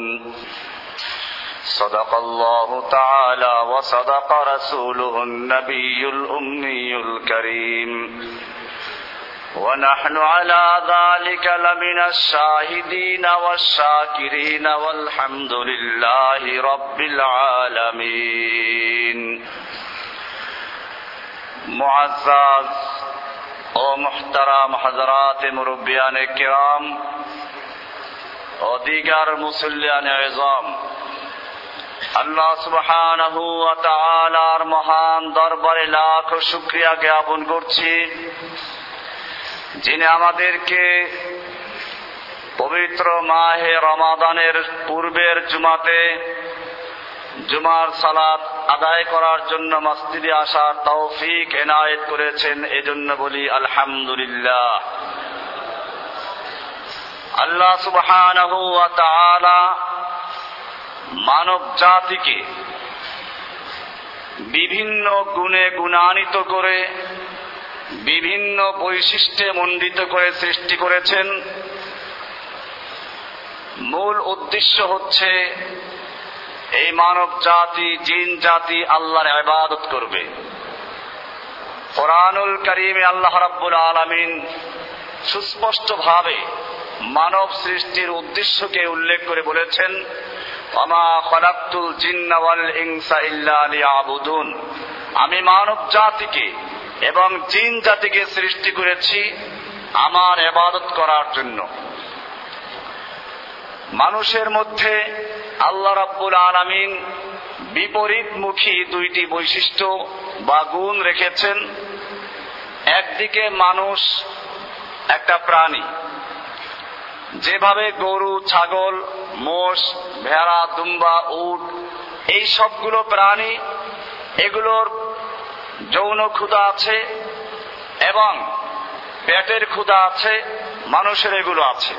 الرسول صدق الله تعالى وصدق رسوله النبي الأمي الكريم. ونحن على ذلك لمن الشاهدين والشاكرين والحمد لله رب العالمين. معزز و محترم حضرات مربیان کرام দিগার মুসল্লিয়ান এজম আল্লাহ সুবহানাহু ওয়া তাআলার মহান দরবারে লাখ শুকরিয়া জ্ঞাপন করছি, যিনি আমাদেরকে পবিত্র মাহে রমাদানের পূর্বের জুমাতে জুমার সালাত আদায় করার জন্য মসজিদে আসার তৌফিক এনায়েত করেছেন, এজন্য বলি আলহামদুলিল্লাহ। আল্লাহ সুবহান মানব জাতিকে বিভিন্ন গুণে গুণান্বিত করে, বিভিন্ন বৈশিষ্ট্যে মণ্ডিত করে সৃষ্টি করেছেন। মূল উদ্দেশ্য হচ্ছে এই মানব জাতি, জিন জাতি আল্লাহর আবাদত করবে। কোরআনুল করিমে আল্লাহ রাব্বুল আলামিন সুস্পষ্টভাবে ভাবে মানব সৃষ্টির উদ্দেশ্যকে উল্লেখ করে বলেছেন ইনসা লিয়াবুদুন। আমি মানব জাতিকে এবং জিন জাতিকে সৃষ্টি করেছি আমার এবাদত করার জন্য। মানুষের মধ্যে আল্লাহ রাব্বুল আলামিন বিপরীতমুখী দুইটি বৈশিষ্ট্য বা গুণ রেখেছেন। একদিকে মানুষ, একটা প্রাণী। যেভাবে গরু, ছাগল, মোষ, ভেড়া, দুম্বা, উট, এই সবগুলো প্রাণী, এগুলোর যৌন ক্ষুধা আছে এবং পেটের ক্ষুধা আছে, মানুষের এগুলো আছে।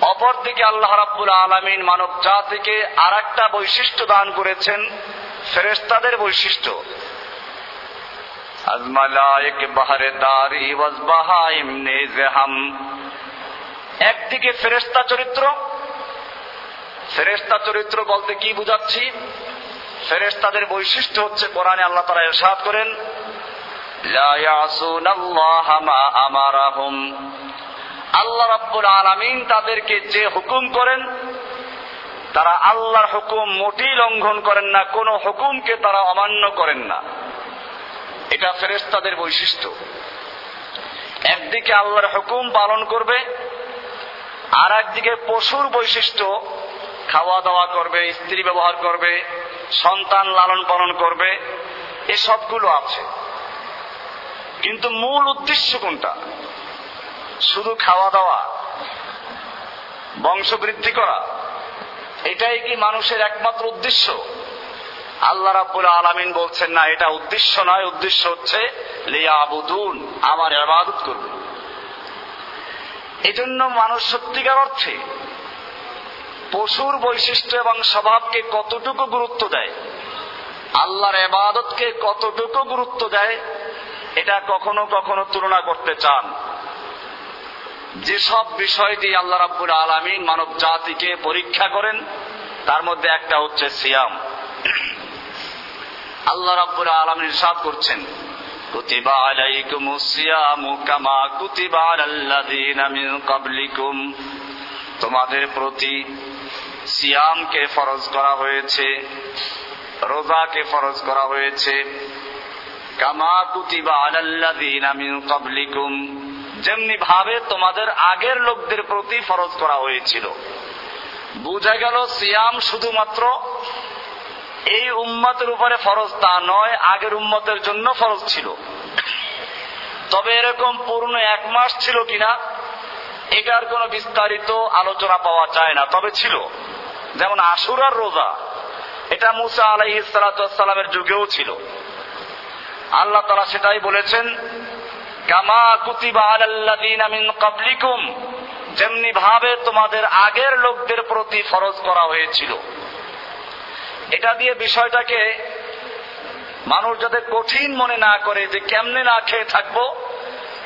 অপরদিকে আল্লাহ রাব্বুল আলমিন মানব জাতিকে আর একটা বৈশিষ্ট্য দান করেছেন ফেরেস্তাদের বৈশিষ্ট্য। আজমালায়ক বাহারে দারি ওয়াজবাহাইম নেজহাম একদিকে ফেরেস্তা চরিত্র ফেরেস্তা চরিত্র বলতে কি বুঝাচ্ছি? ফেরেস্তাদের বৈশিষ্ট্য হচ্ছে কোরআনে আল্লাহ তারা এরশাদ করেন আল্লাহ রাব্বুল আলামিন তাদেরকে যে হুকুম করেন, তারা আল্লাহর হুকুম মোটেই লঙ্ঘন করেন না, কোন হুকুমকে তারা অমান্য করেন না। এটা ফেরেস্তাদের বৈশিষ্ট্য। একদিকে আল্লাহর হুকুম পালন করবে আর একদিকে পশুর বৈশিষ্ট্য খাওয়া দাওয়া করবে, স্ত্রী ব্যবহার করবে, সন্তান লালন পালন করবে, এসবগুলো আছে। কিন্তু মূল উদ্দেশ্য কোনটা? শুধু খাওয়া দাওয়া বংশবৃদ্ধি করা, এটাই কি মানুষের একমাত্র উদ্দেশ্য? আল্লাহ রাব্বুল আলামিন বলছেন, না, এটা উদ্দেশ্য নয়, উদ্দেশ্য হচ্ছে, লিয়াবুদুন, আমার ইবাদত করবে এজন্য মানুষ সত্যিকার অর্থে পশুর বৈশিষ্ট্য এবং স্বভাবকে কতটুকু গুরুত্ব দেয়, আল্লাহর এবাদতকে কতটুকু গুরুত্ব দেয়, এটা কখনো কখনো তুলনা করতে চান। যেসব বিষয় দিয়ে আল্লাহ রাব্বুল আলামিন মানব জাতিকে পরীক্ষা করেন, তার মধ্যে একটা হচ্ছে সিয়াম। আল্লাহ রাব্বুল আলামিন ইরশাদ করছেন কুতিবা আলাইকুমুস সিয়ামু কামা কুতিবা আলাল্লাযিনা মিন ক্বাবলিকুম তোমাদের প্রতি সিয়ামকে ফরজ করা হয়েছে, রোজাকে ফরজ করা হয়েছে। কামা কুতিবা আলাল্লাযিনা মিন ক্বাবলিকুম, যেমনি ভাবে তোমাদের আগের লোকদের প্রতি ফরজ করা হয়েছিল। বুঝা গেল সিয়াম শুধুমাত্র এই উম্মতের উপরে ফরজ তা নয়, আগের উম্মতের জন্য ফরজ ছিল। তবে এরকম পূর্ণ এক মাস ছিল কিনা এটার কোনো বিস্তারিত আলোচনা পাওয়া যায় না, তবে ছিল। যেমন আশুরার রোজা, এটা মুসা আলাই সালামের যুগেও ছিল। আল্লাহ তালা সেটাই বলেছেন মিন যেমনি ভাবে তোমাদের আগের লোকদের প্রতি ফরজ করা হয়েছিল। এটা দিয়ে বিষয়টাকে মানুষ যাতে কঠিন মনে না করে যে কেমনে না খেয়ে থাকব,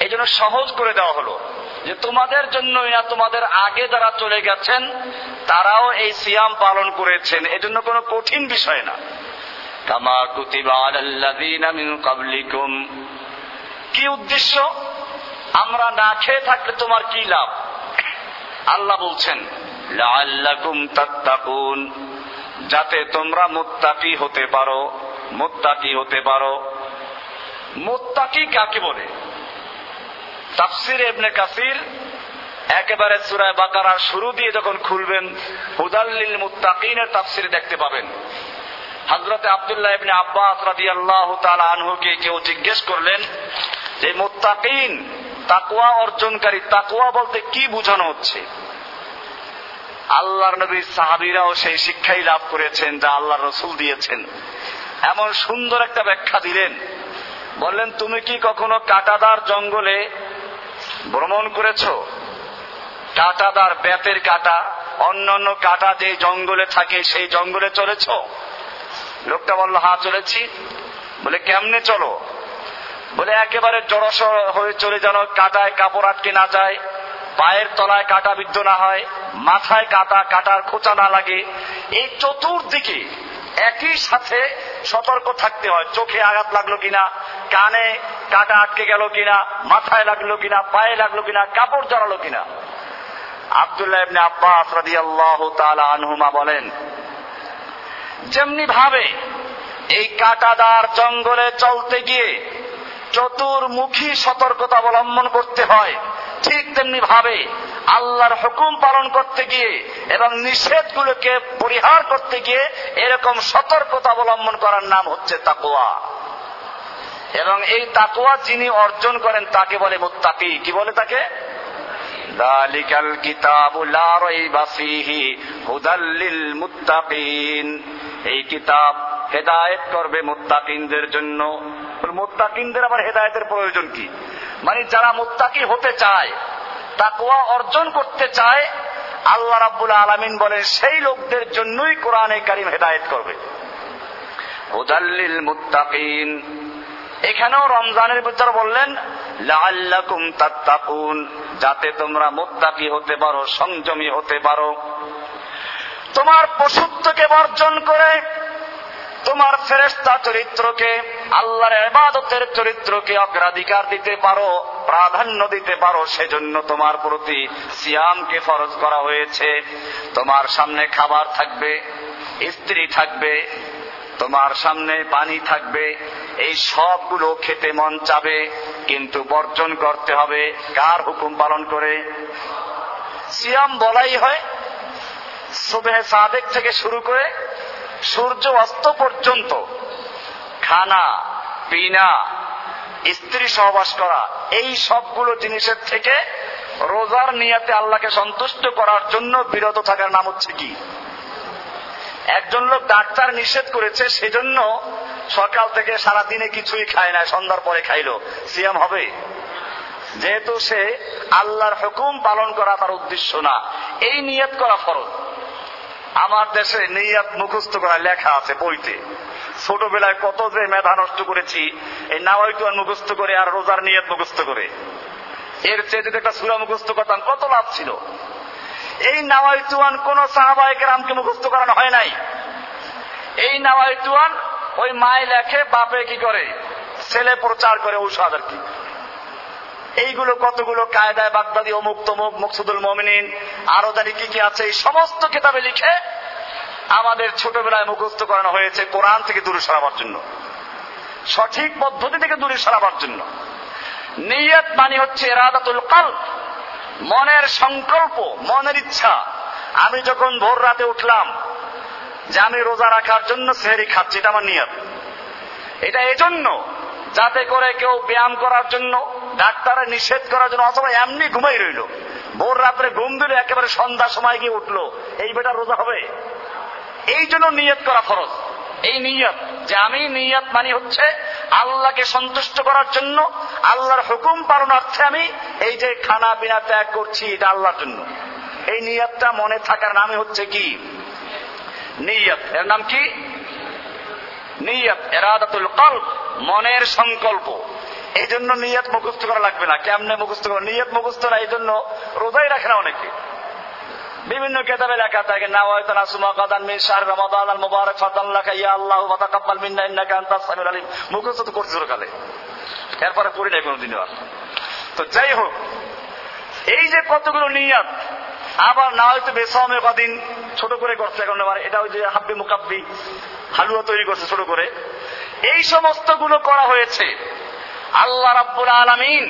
এই জন্য সহজ করে দেওয়া হলো। যে তোমাদের জন্য না তোমাদের আগে যারা চলে গেছেন, তারাও এই সিয়াম পালন করেছেন। এজন্য কোনো কঠিন বিষয় না। কি উদ্দেশ্য? আমরা না খেয়ে থাকলে তোমার কি লাভ? আল্লাহ বলছেন যাতে তোমরা মুত্তাকি হতে পারো, মুত্তাকি হতে পারো। মুত্তাকি কাকে বলে? তাফসির এবনে কাসির একেবারে সুরায় বাকারার শুরু দিয়ে যখন খুলবেন, হুদাল্লিল মুত্তাকিনের তাফসির দেখতে পাবেন। হজরতে আবদুল্লাহ ইবনে আব্বাস রাদিয়াল্লাহু তাআলা আনহুকে কেউ জিজ্ঞেস করলেন যে, মুত্তাকিন তাকুয়া অর্জনকারী তাকুয়া বলতে কি বোঝানো হচ্ছে? আল্লাহর নবীর সাহাবিরাও সেই শিক্ষাই লাভ করেছেন যা আল্লাহ রসুল দিয়েছেন। এমন সুন্দর একটা ব্যাখ্যা দিলেন। বললেন, তুমি কি কখনো কাটাদার জঙ্গলে ভ্রমণ করেছ? কাটাদার ব্যাপের কাটা অন্যান্য কাটা যে জঙ্গলে থাকে সেই জঙ্গলে চলেছ? লোকটা বলল হা চলেছি। বলে, কেমনে চলো? বলে, একেবারে জড়সড় হয়ে চলে যেন কাটায় কাপড় আটকে না যায় পায়ের তলায় কাটা বিদ্ধ না হয়, মাথায় কাটা, কাটার খোঁচা না লাগে। এই চতুর্দিকে একই সাথে সতর্ক থাকতে হয়। চোখে আঘাত লাগল কিনা, কানে কাটা আটকে গেল কিনা, মাথায় লাগল কিনা, পায়ে লাগল কিনা, কাপড় জড়ালো কিনা। আবদুল্লাহ ইবনে আব্বাস রাদিয়াল্লাহু তাআলা আনহুমা বলেন যেমনি ভাবে এই কাটাদার জঙ্গলে চলতে গিয়ে চতুর্মুখী সতর্কতা অবলম্বন করতে হয়। ঠিক তেমনি ভাবে আল্লাহর হুকুম পালন করতে গিয়ে এবং নিষেধগুলোকে পরিহার করতে গিয়ে এরকম সতর্কতা অবলম্বন করার নাম হচ্ছে তাকুয়া এবং এই তাকুয়া যিনি অর্জন করেন তাকে বলে মুত্তাকি। কি বলে তাকে? দালিকাল এই কিতাব হেদায়েত করবে মুত্তাকিনদের জন্য। মুত্তাকিনদের আবার হেদায়েতের প্রয়োজন কি? মানে যারা মুত্তাকি হতে চায় তাকুয়া অর্জন করতে চায়, আল্লাহ রাব্বুল আলামিন বলেন, সেই লোকদের জন্যই কোরআনে কারিম হেদায়েত করবে। হুদাল্লিল মুত্তাকিন। এখানেও রমজানের ভিতরে বললেন, লাআল্লাকুম তাত্তাকুন, যাতে তোমরা মুত্তাকি হতে পারো, সংযমী হতে পারো। তোমার পশুত্বকে বর্জন করে তোমার ফেরেস্তা চরিত্রকে, আল্লাহর এবাদতের চরিত্রকে অগ্রাধিকার দিতে পারো, প্রাধান্য দিতে পারো, সেজন্য তোমার প্রতি সিয়ামকে ফরজ করা হয়েছে। তোমার সামনে খাবার থাকবে, স্ত্রী থাকবে, তোমার সামনে পানি থাকবে, এই সবগুলো খেতে মন চাবে, কিন্তু বর্জন করতে হবে। কার হুকুম পালন করে? সিয়াম বলাই হয়, সুবেহ সাদেক থেকে শুরু করে সূর্য অস্ত পর্যন্ত খানা পিনা স্ত্রী সহবাস করা, এই সবগুলো জিনিসের থেকে রোজার নিয়াতে আল্লাহকে সন্তুষ্ট করার জন্য বিরত থাকার নাম হচ্ছে কি? একজন লোক ডাক্তার নিষেধ করেছে, সেজন্য সকাল থেকে সারা দিনে কিছুই খায় না, সন্ধ্যার পরে খাইলো। সিয়াম হবে? যেহেতু সে আল্লাহর হুকুম পালন করা তার উদ্দেশ্য না। এই নিয়ত করা ফরজ। আমার দেশে নিয়াত মুখস্থ করা লেখা আছে বইতে। ছোটবেলায় কত যে মেধা নষ্ট করেছি, এই নাওয়াইটুয়ান মুখস্থ করে আর রোজার নিয়ত মুখস্থ করে। এর চেয়ে যদি একটা সুরা মুখস্থ করতাম, কত লাভ ছিল? এই নাওয়াইটুয়ান কোন সাহাবাহিক রামকে মুখস্থ করানো হয় নাই। এই নাওয়াইটুয়ান ওই মায় লেখে, বাপে কি করে? ছেলে প্রচার করে ঔষধ আর কি। এইগুলো কতগুলো কায়দায় বাগদাদি, অমুক তমুক, মকসুদুল মমিনিন, আরও জানি কি কি আছে, এই সমস্ত কিতাবে লিখে আমাদের ছোটবেলায় মুখস্থ করানো হয়েছে কোরআন থেকে দূরে সরাবার জন্য। সঠিক পদ্ধতি থেকে দূরে সরাবার জন্য। নিয়ত মানে হচ্ছে এরাদাতুল কাল মনের সংকল্প, মনের ইচ্ছা। আমি যখন ভোর রাতে উঠলাম, যে আমি রোজা রাখার জন্য সেহরি খাচ্ছি, এটা আমার নিয়ত। এটা এজন্য যাতে করে কেউ ব্যায়াম করার জন্য ডাক্তারের নিষেধ করার জন্য অথবা এমনি ঘুমাই রইল। ভোর রাত্রে ঘুম দিলে, একেবারে সন্ধ্যা সময় গিয়ে উঠল। এই বেটা রোজা হবে? এই জন্য নিয়ত করা ফরজ। এই নিয়ত যে আমি নিয়ত মানে হচ্ছে আল্লাহকে সন্তুষ্ট করার জন্য, আল্লাহর হুকুম পালনার্থে আমি এই যে খানা পিনা ত্যাগ করছি, এটা আল্লাহর জন্য। এই নিয়তটা মনে থাকার নামে হচ্ছে কি? নিয়ত। এর নাম কি? নিয়ত। এরাদাতুল কল্প মনের সংকল্প। এই জন্য নিয়ত মুখস্থ করা লাগবে না। কেমনে মুখস্থ করা নিয়ত মুখস্থ না এই জন্য রোজাই রাখে না অনেকে। বিভিন্ন কেতাবে লেখা থাকে নাওয়াইতান আসুমা কাদান ইয়া মিন্না তো এরপরে পড়ি নাই কোনোদিনও আর। তো যাই হোক, এই যে কতগুলো নিয়াত, আবার না হয়তো বেসমে কদিন ছোট করে করছে এখন আবার, এটা ওই যে হাব্বি মুকাব্বি, হালুয়া তৈরি করছে ছোট করে। এই সমস্তগুলো করা হয়েছে। আল্লাহ রাব্বুল আলামিন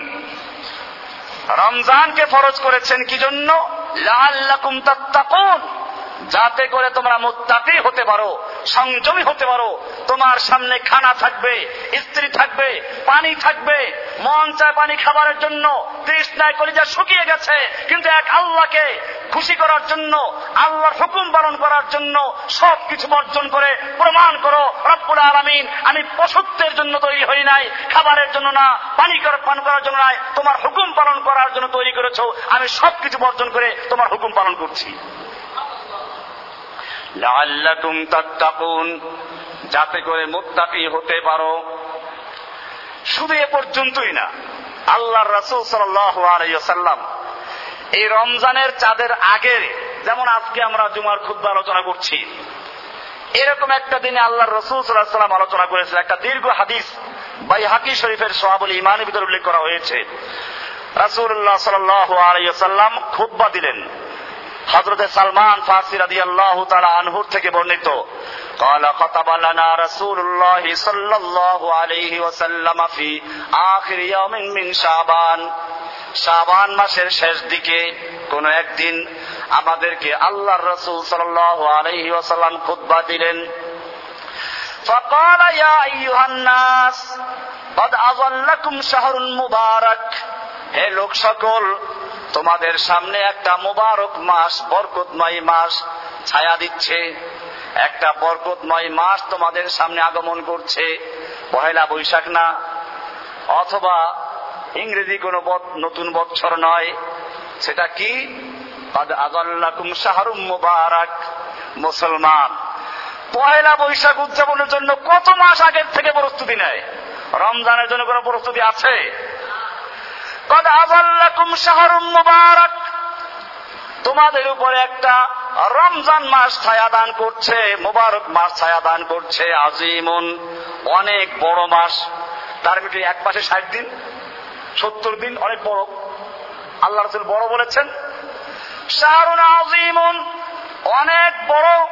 রমজানকে ফরজ করেছেন কি জন্য লাল্লাকুম তাত্তাকুন। যাতে করে তোমরা মুত্তাকি হতে পারো, সংযমী হতে পারো। তোমার সামনে খানা থাকবে, স্ত্রী থাকবে, পানি থাকবে। মন চায় পানি খাবারের জন্য, তৃষ্ণায় কলিজা শুকিয়ে গেছে, কিন্তু এক আল্লাহকে খুশি করার জন্য, আল্লাহর হুকুম পালন করার জন্য সব কিছু বর্জন করে প্রমাণ করো, রব্বুল আলামিন, আমি পশুত্বের জন্য তৈরি হই নাই, খাবারের জন্য না, পানি পান করার জন্য নয় তোমার হুকুম পালন করার জন্য তৈরি করেছ, আমি সব কিছু বর্জন করে তোমার হুকুম পালন করছি। লাআল্লাকুম তাত্তাকুন। যাতে করে মুত্তাকি হতে পারো। শুধু এ পর্যন্তই না, আল্লাহর রাসূল সাল্লাল্লাহু আলাইহি ওয়াসাল্লাম এই রমজানের চাঁদের আগে, যেমন আজকে আমরা জুমার খুদ্া আলোচনা করছি, এরকম একটা দিনে আল্লাহর রসুল সাল্লাম আলোচনা করেছেন। একটা দীর্ঘ হাদিস বাই হাকি শরীফের সোহাবুল ইমানের ভিতরে উল্লেখ করা হয়েছে। রাসুল্লাহ সাল্লাহ আলাইসাল্লাম খুদ্া দিলেন। হজরত সালমান ফাসি রাদি আল্লাহ তালা আনহুর থেকে বর্ণিত قال خطب لنا رسول الله صلى الله عليه وسلم في آخر يوم من شعبان শাবান মাসের শেষ দিকে কোন একদিন আমাদেরকে আল্লাহর রসুল সাল্লাহ আলহি ওয়াসাল্লাম খুদ্া দিলেন فقال يا أيها الناس قد أظلكم شهر مبارك হে লোক সকল তোমাদের সামনে একটা মুবারক মাস, বরকতময় মাস ছায়া দিচ্ছে। একটা বরকতময় মাস তোমাদের সামনে আগমন করছে। পহেলা বৈশাখ না, অথবা ইংরেজি কোন নতুন বৎসর নয়। সেটা কি? শাহরুম মুবারক মুসলমান। পয়লা বৈশাখ উদযাপনের জন্য কত মাস আগের থেকে প্রস্তুতি নেয়? রমজানের জন্য কোন প্রস্তুতি আছে? তোমাদের উপরে একটা রমজান মাস ছায়া দান করছে, মুবারক মাস ছায়া দান করছে, আজিমুন। অনেক বড় মাস। তার ভিতরে এক মাসে ষাট দিন, সত্তর দিন অনেক বড়। আল্লাহ রসুল বড় বলেছেন, শাহরুন আজিমুন, অনেক বড়।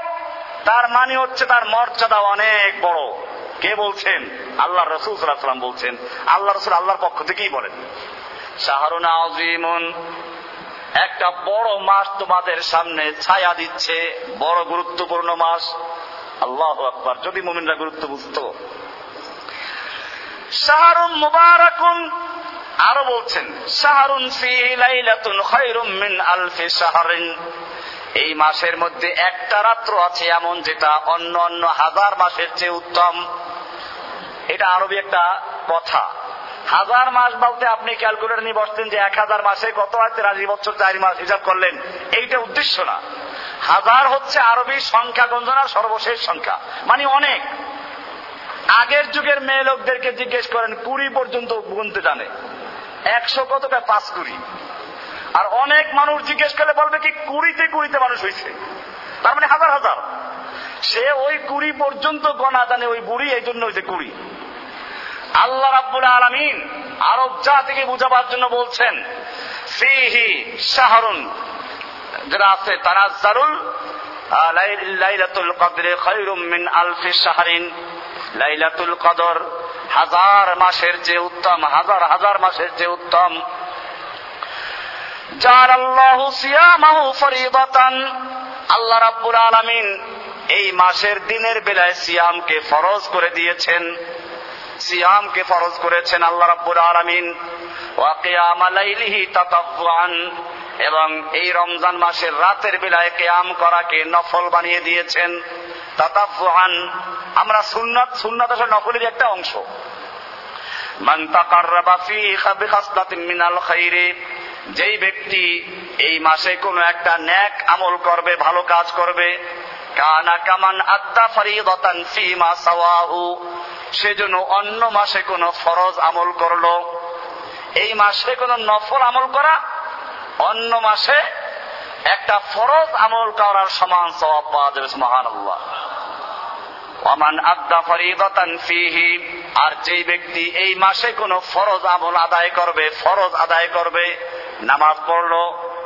তার মানে হচ্ছে তার মর্যাদা অনেক বড়। কে বলছেন? আল্লাহ রসুল সাল্লাম বলছেন। আল্লাহ রসুল আল্লাহর পক্ষ থেকেই বলেন। একটা বড় মাস তোমাদের সামনে ছায়া দিচ্ছে, বড় গুরুত্বপূর্ণ মাস আল্লাহ আকবার, যদি মোমিনরা গুরুত্ব বুঝত। শাহরুন মুবারকুন, আরও বলছেন শাহরুন মিন আলফি শাহরিন। এই মাসের মধ্যে একটা রাত্র আছে এমন যেটা অন্য অন্য হাজার মাসের চেয়ে উত্তম। এটা আরবি একটা কথা। হাজার মাস বলতে আপনি ক্যালকুলেটর নিয়ে বসতেন যে এক হাজার মাসে কত হয়? তেরাশি বছর চারি মাস হিসাব করলেন। এইটা উদ্দেশ্য না। হাজার হচ্ছে আরবি সংখ্যা গঞ্জনার সর্বশেষ সংখ্যা মানে অনেক। আগের যুগের মেয়ে লোকদেরকে জিজ্ঞেস করেন, কুড়ি পর্যন্ত গুনতে জানে। একশো কতটা? পাঁচ কুড়ি। আর অনেক মানুষ জিজ্ঞেস করলে বলবে কি, কুড়িতে কুড়িতে মানুষ হয়েছে তার মানে হাজার হাজার। সে ওই কুড়ি পর্যন্ত গণা জানে, ওই বুড়ি এই জন্য হয়েছে কুড়ি। আল্লাহ রাব্বুল আলমিন আরব জাতিকে বুঝাবার জন্য বলছেন, ফিহি শাহরুন যেটা আছে তানাজ্জারুল লাইলাতুল কদরে খায়রুম মিন আলফি শাহরিন। লাইলাতুল কদর, হাজার মাসের যে উত্তম, হাজার হাজার মাসের যে উত্তম। জার আল্লাহু সিয়ামাহু ফরিদাতান। আল্লাহ রাব্বুল আলামিন এই মাসের দিনের বেলায় সিয়ামকে ফরজ করে দিয়েছেন। সিয়ামকে ফরজ করেছেন আল্লাহ রাব্বুল আলামিন। ওয়া কিয়াম তাতাওয়ান এবং এই রমজান মাসের রাতের বেলায় কিয়াম করাকে নফল বানিয়ে দিয়েছেন। তাতাওয়ান আমরা সুন্নাত সুন্নাত আসলে নফলের একটা অংশ। মান তাকাররাবা ফি খাসলাতিন মিনাল খাইরি। যেই ব্যক্তি এই মাসে কোনো একটা ন্যাক আমল করবে, ভালো কাজ করবে কানা কামান আদ্দা ফরিদতান ফিমা সাওয়াহু। সেজন্য অন্য মাসে কোনো ফরজ আমল করল। এই মাসে কোনো নফল আমল করা, অন্য মাসে একটা ফরজ আমল করার সমান সওয়াব পাওয়া যাবে, সুবহানাল্লাহ। ওয়ামান আদ্দা ফরিদাতান ফিহি, আর যেই ব্যক্তি এই মাসে কোনো ফরজ আমল আদায় করবে, ফরজ আদায় করবে, নামাজ পড়ল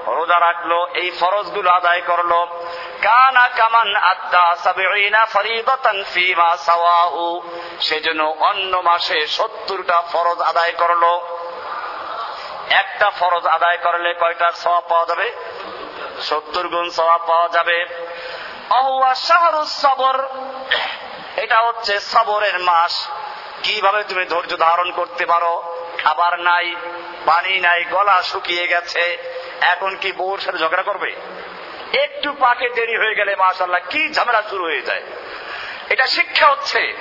রোজা রাখল, এই ফরজগুলো আদায় করল। কানা কামান সাওয়াহু। সেজন্য অন্য মাসে সত্তরটা ফরজ আদায় করল। একটা ফরজ আদায় করলে কয়টার সওয়াব পাওয়া যাবে? সত্তর গুণ সওয়াব পাওয়া যাবে। সবর। এটা হচ্ছে সবরের মাস। কীভাবে তুমি ধৈর্য ধারণ করতে পারো? খাবার নাই, পানি নাই, গলা শুকিয়ে গেছে। এখন কি বউর সাথে ঝগড়া করবে? একটু পাকে দেরি হয়ে গেলে মাশাল্লাহ কি ঝামেলা শুরু হয়ে যায়। এটা শিক্ষা হচ্ছে,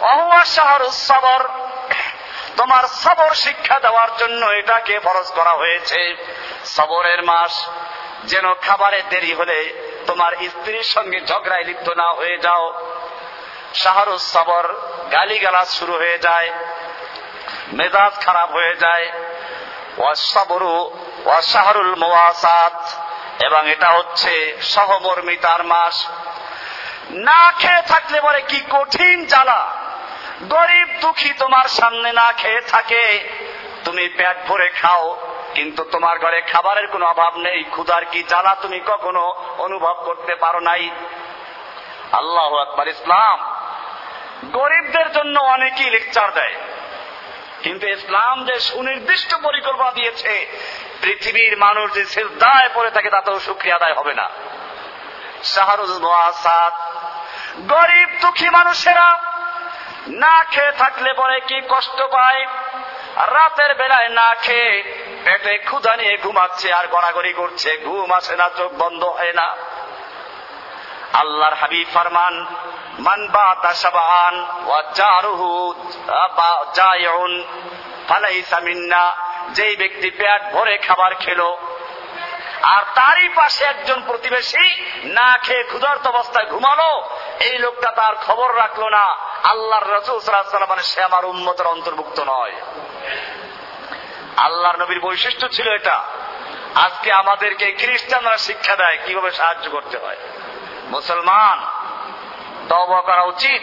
অহুয়া শাহর সবর। তোমার সবর শিক্ষা দেওয়ার জন্য এটাকে ফরজ করা হয়েছে। সবরের মাস, যেন খাবারে দেরি হলে তোমার স্ত্রীর সঙ্গে ঝগড়ায় লিপ্ত না হয়ে যাও। শাহরুজ সবর গালিগালাজ শুরু হয়ে যায়। মেজাজ খারাপ হয়ে যায়। এবং এটা হচ্ছে সহমর্মিতার মাস। না খেয়ে থাকলে পরে কি কঠিন জ্বালা। গরিব দুঃখী তোমার সামনে না খেয়ে থাকে। তুমি পেট ভরে খাও, কিন্তু তোমার ঘরে খাবারের কোনো অভাব নেই। ক্ষুধার কি জ্বালা তুমি কখনো অনুভব করতে পারো নাই? আল্লাহ আকবার, ইসলাম। গরিবদের জন্য অনেকেই লেকচার দেয়। কিন্তু ইসলাম যে সুনির্দিষ্ট পরিকল্পনা দিয়েছে, পৃথিবীর মানুষ যে সিজদায় পড়ে থাকে, তাতেও সুক্রিয়া আদায় হবে না। শাহরুল গরিব দুঃখী মানুষেরা না খেয়ে থাকলে পরে কি কষ্ট পায়? রাতের বেলায় না খেয়ে পেটে ক্ষুধা নিয়ে ঘুমাচ্ছে আর গড়াগড়ি করছে, ঘুম আসে না, চোখ বন্ধ হয় না। আল্লাহর হাবিব ফরমান, মান বাতা সাবান ওয়া জারুহু জায়ুন ফালাইসা মিন্না যেই ব্যক্তি পেট ভরে খাবার খেলো, আর তারই পাশে একজন প্রতিবেশী না খেয়ে ক্ষুধার্ত অবস্থায় ঘুমালো, এই লোকটা তার খবর রাখল না। আল্লাহর রসুল সাল্লাম সে আমার উন্মতের অন্তর্ভুক্ত নয়। আল্লাহর নবীর বৈশিষ্ট্য ছিল এটা। আজকে আমাদেরকে খ্রিস্টানরা শিক্ষা দেয় কীভাবে সাহায্য করতে হয়। মুসলমান। তবা করা উচিত।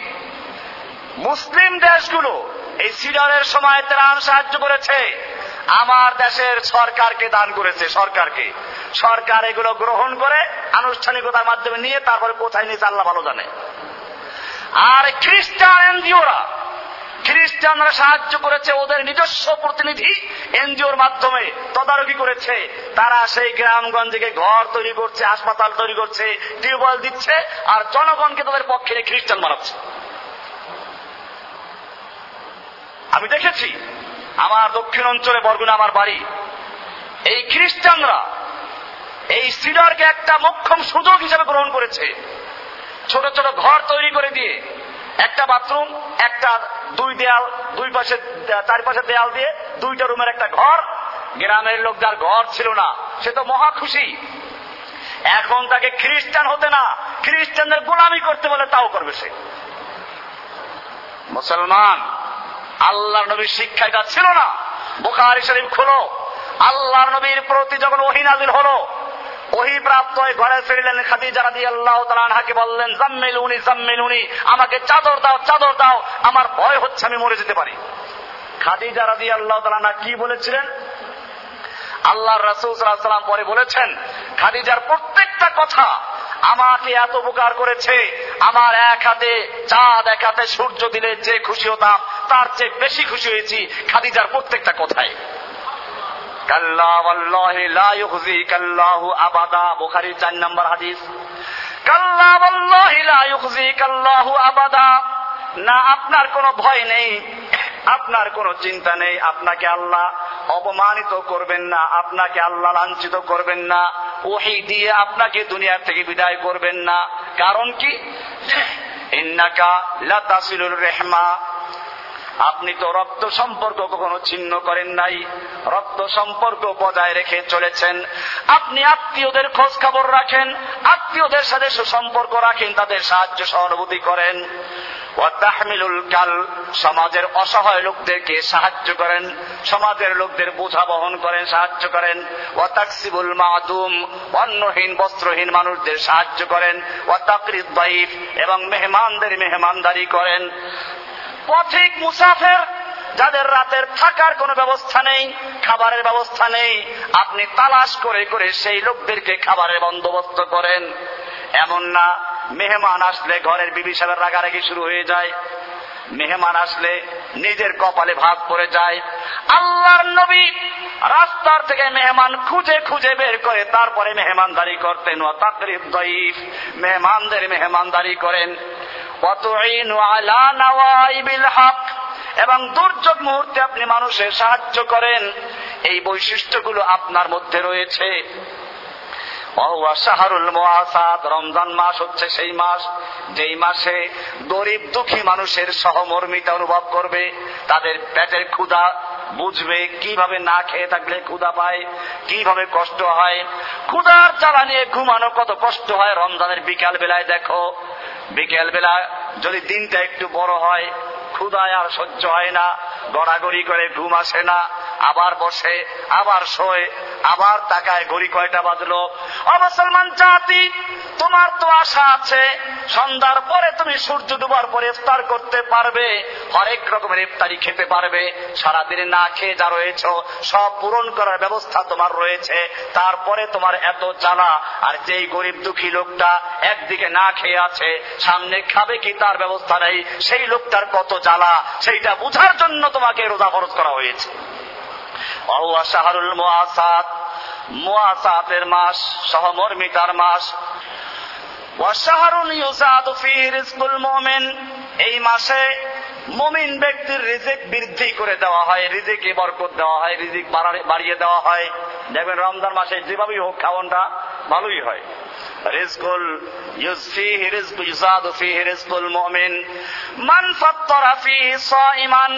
মুসলিম দেশগুলো এই সিডনের সময় ত্রাণ সাহায্য করেছে। আমার দেশের সরকারকে দান করেছে, সরকারকে। সরকার এগুলো গ্রহণ করে আনুষ্ঠানিকতার মাধ্যমে নিয়ে তারপরে কোথায় নিয়েছে আল্লাহ ভালো জানে। আর খ্রিস্টান এনজিওরা খ্রিস্টানরা সাহায্য করেছে ওদের নিজস্ব প্রতিনিধি এনজিওর মাধ্যমে তদারকি করেছে। তারা সেই গ্রামগঞ্জে ঘর তৈরি করছে, হাসপাতাল তৈরি করছে, টিউবওয়েল দিচ্ছে আর জনগণকে তাদের পক্ষে খ্রিস্টান বানাচ্ছে। আমি দেখেছি আমার দক্ষিণ অঞ্চলে, বরগুনা আমার বাড়ি, এই খ্রিস্টানরা এই সিডারকে একটা মোক্ষম সুযোগ হিসেবে গ্রহণ করেছে। ছোট ছোট ঘর তৈরি করে দিয়ে একটা বাথরুম, একটা দুই দেয়াল, দুই পাশে, চারপাশে দেয়াল দিয়ে দুইটা রুমের একটা ঘর। গ্রামের লোক যার ঘর ছিল না, সে তো মহা খুশি। এখন তাকে খ্রিস্টান হতে না, খ্রিস্টানদের গোলামি করতে বলে তাও করবে সে। মুসলমান আল্লাহ নবীর শিক্ষা এটা ছিল না। বোখারি শরীফ খোলো, আল্লাহর নবীর প্রতি যখন ওহিনাজিল হলো ওহি প্রাপ্ত হয়ে ঘরে ফিরলেন খাদিজা রাদি আল্লাহ তালাহাকে বললেন জাম্মিল উনি জাম্মিল উনি আমাকে চাদর দাও চাদর দাও, আমার ভয় হচ্ছে, আমি মরে যেতে পারি। খাদিজা রাদি আল্লাহ তালানা কি বলেছিলেন? আল্লাহ রসুল সাল্লাম পরে বলেছেন, খাদিজার প্রত্যেকটা কথা আমাকে এত উপকার করেছে, আমার এক হাতে চাঁদ, এক হাতে সূর্য দিলে যে খুশি হতাম, তার চেয়ে বেশি খুশি হয়েছি খাদিজার প্রত্যেকটা কথায়। কাল্লা ওয়াল্লাহি লা ইউখজিকাল্লাহু আবাদা। বুখারী 4 নম্বর হাদিস। কাল্লা ওয়াল্লাহি লা ইউখজিকাল্লাহু আবাদা। না, আপনার কোনো ভয় নেই, আপনার কোনো চিন্তা নেই, আপনাকে আল্লাহ অপমানিত করবেন না, আপনাকে আল্লাহ লাঞ্ছিত করবেন না, ওহি দিয়ে আপনাকে দুনিয়ার থেকে বিদায় করবেন না। কারণ কি? ইন্নাকা লাতাসিলুর রেহমা। আপনি তো রক্ত সম্পর্ক কখনো ছিন্ন করেন নাই। রক্ত সম্পর্ক বজায় রেখে চলেছেন। আপনি আত্মীয়দের খোঁজ খবর রাখেন, আত্মীয়দের সাথে সুসম্পর্ক রাখেন, তাদের সাহায্য সহানুভূতি করেন। ওয়াতাহমিলুল কাল, সমাজের অসহায় লোকদেরকে সাহায্য করেন, সমাজের লোকদের বোঝা বহন করেন, সাহায্য করেন। ওয়াতাকসিবুল মাদুম, অন্নহীন, বস্ত্রহীন মানুষদের সাহায্য করেন। ওয়াতাকরিদ দাইফ এবং মেহমানদের মেহমানদারি করেন। পথিক মুসাফের, যাদের রাতের থাকার কোনো ব্যবস্থা নেই, খাবারের ব্যবস্থা নেই, আপনি তালাশ করে করে সেই লোকদেরকে খাবারের বন্দোবস্ত করেন। এমন না, মেহমান আসলে ঘরের বিবি সাহেবের রাগারাগি শুরু হয়ে যায়। মেহমান আসলে নিজের কপালে ভাগ পড়ে যায়। আল্লাহর নবী রাস্তার থেকে মেহমান খুঁজে খুঁজে বের করে তারপরে মেহমানদারি করতেন। মেহমানদের মেহমানদারি করেন। এবং দুর্যোগ মুহূর্তে আপনি মানুষের সাহায্য করেন। এই বৈশিষ্ট্যগুলো আপনার মধ্যে রয়েছে। রমজান মাস হচ্ছে সেই মাস, যেই মাসে গরিব দুঃখী মানুষের সহমর্মিতা অনুভব করবে। তাদের পেটের ক্ষুধা বুঝবে, কীভাবে না খেয়ে থাকলে ক্ষুধা পায়, কীভাবে কষ্ট হয়। ক্ষুধার জ্বালা নিয়ে ঘুমানো কত কষ্ট হয় রমজানের বিকাল বেলায় দেখো। বিকেল বেলা যদি দিনটা একটু বড় হয় ক্ষুদায় আর সহ্য হয় না, গড়াগড়ি করে ঘুম আসে না আবার বসে, আবার শোয়, আবার তাকায় ঘড়ি কয়টা বাজলো? অমুসলমান জাতি, তোমার তো আশা আছে, সন্ধ্যার পরে তুমি সূর্য ডুবার পরে ইফতার করতে পারবে, হরেক রকমের ইফতারি খেতে পারবে, সারাদিনে না খেয়ে যা রয়েছ, সব পূরণ করার ব্যবস্থা তোমার রয়েছে, তারপরে তোমার এত জ্বালা, আর যেই গরিব দুঃখী লোকটা একদিকে না খেয়ে আছে, সামনে খাবে কি তার ব্যবস্থা নেই, সেই লোকটার কত জ্বালা, সেইটা বুঝার জন্য তোমাকে রোজা ফরজ করা হয়েছে। শাহরুল মোয়াসাত মোয়াসাতের মাস, সহমর্মিতার মাস। এই মাসে মমিন ব্যক্তির রিজিক বৃদ্ধি করে দেওয়া হয়, রিজিকে বরকত দেওয়া হয়, রিজিক বাড়িয়ে দেওয়া হয়। দেখবেন রমজান মাসে যেভাবেই হোক খাওয়ানটা ভালোই হয়। রিজকুল ইউসফিহি রিজকু ইউসাদু ফিহি রিজকুল মুমিন। মান ফাত্তারা সাইমান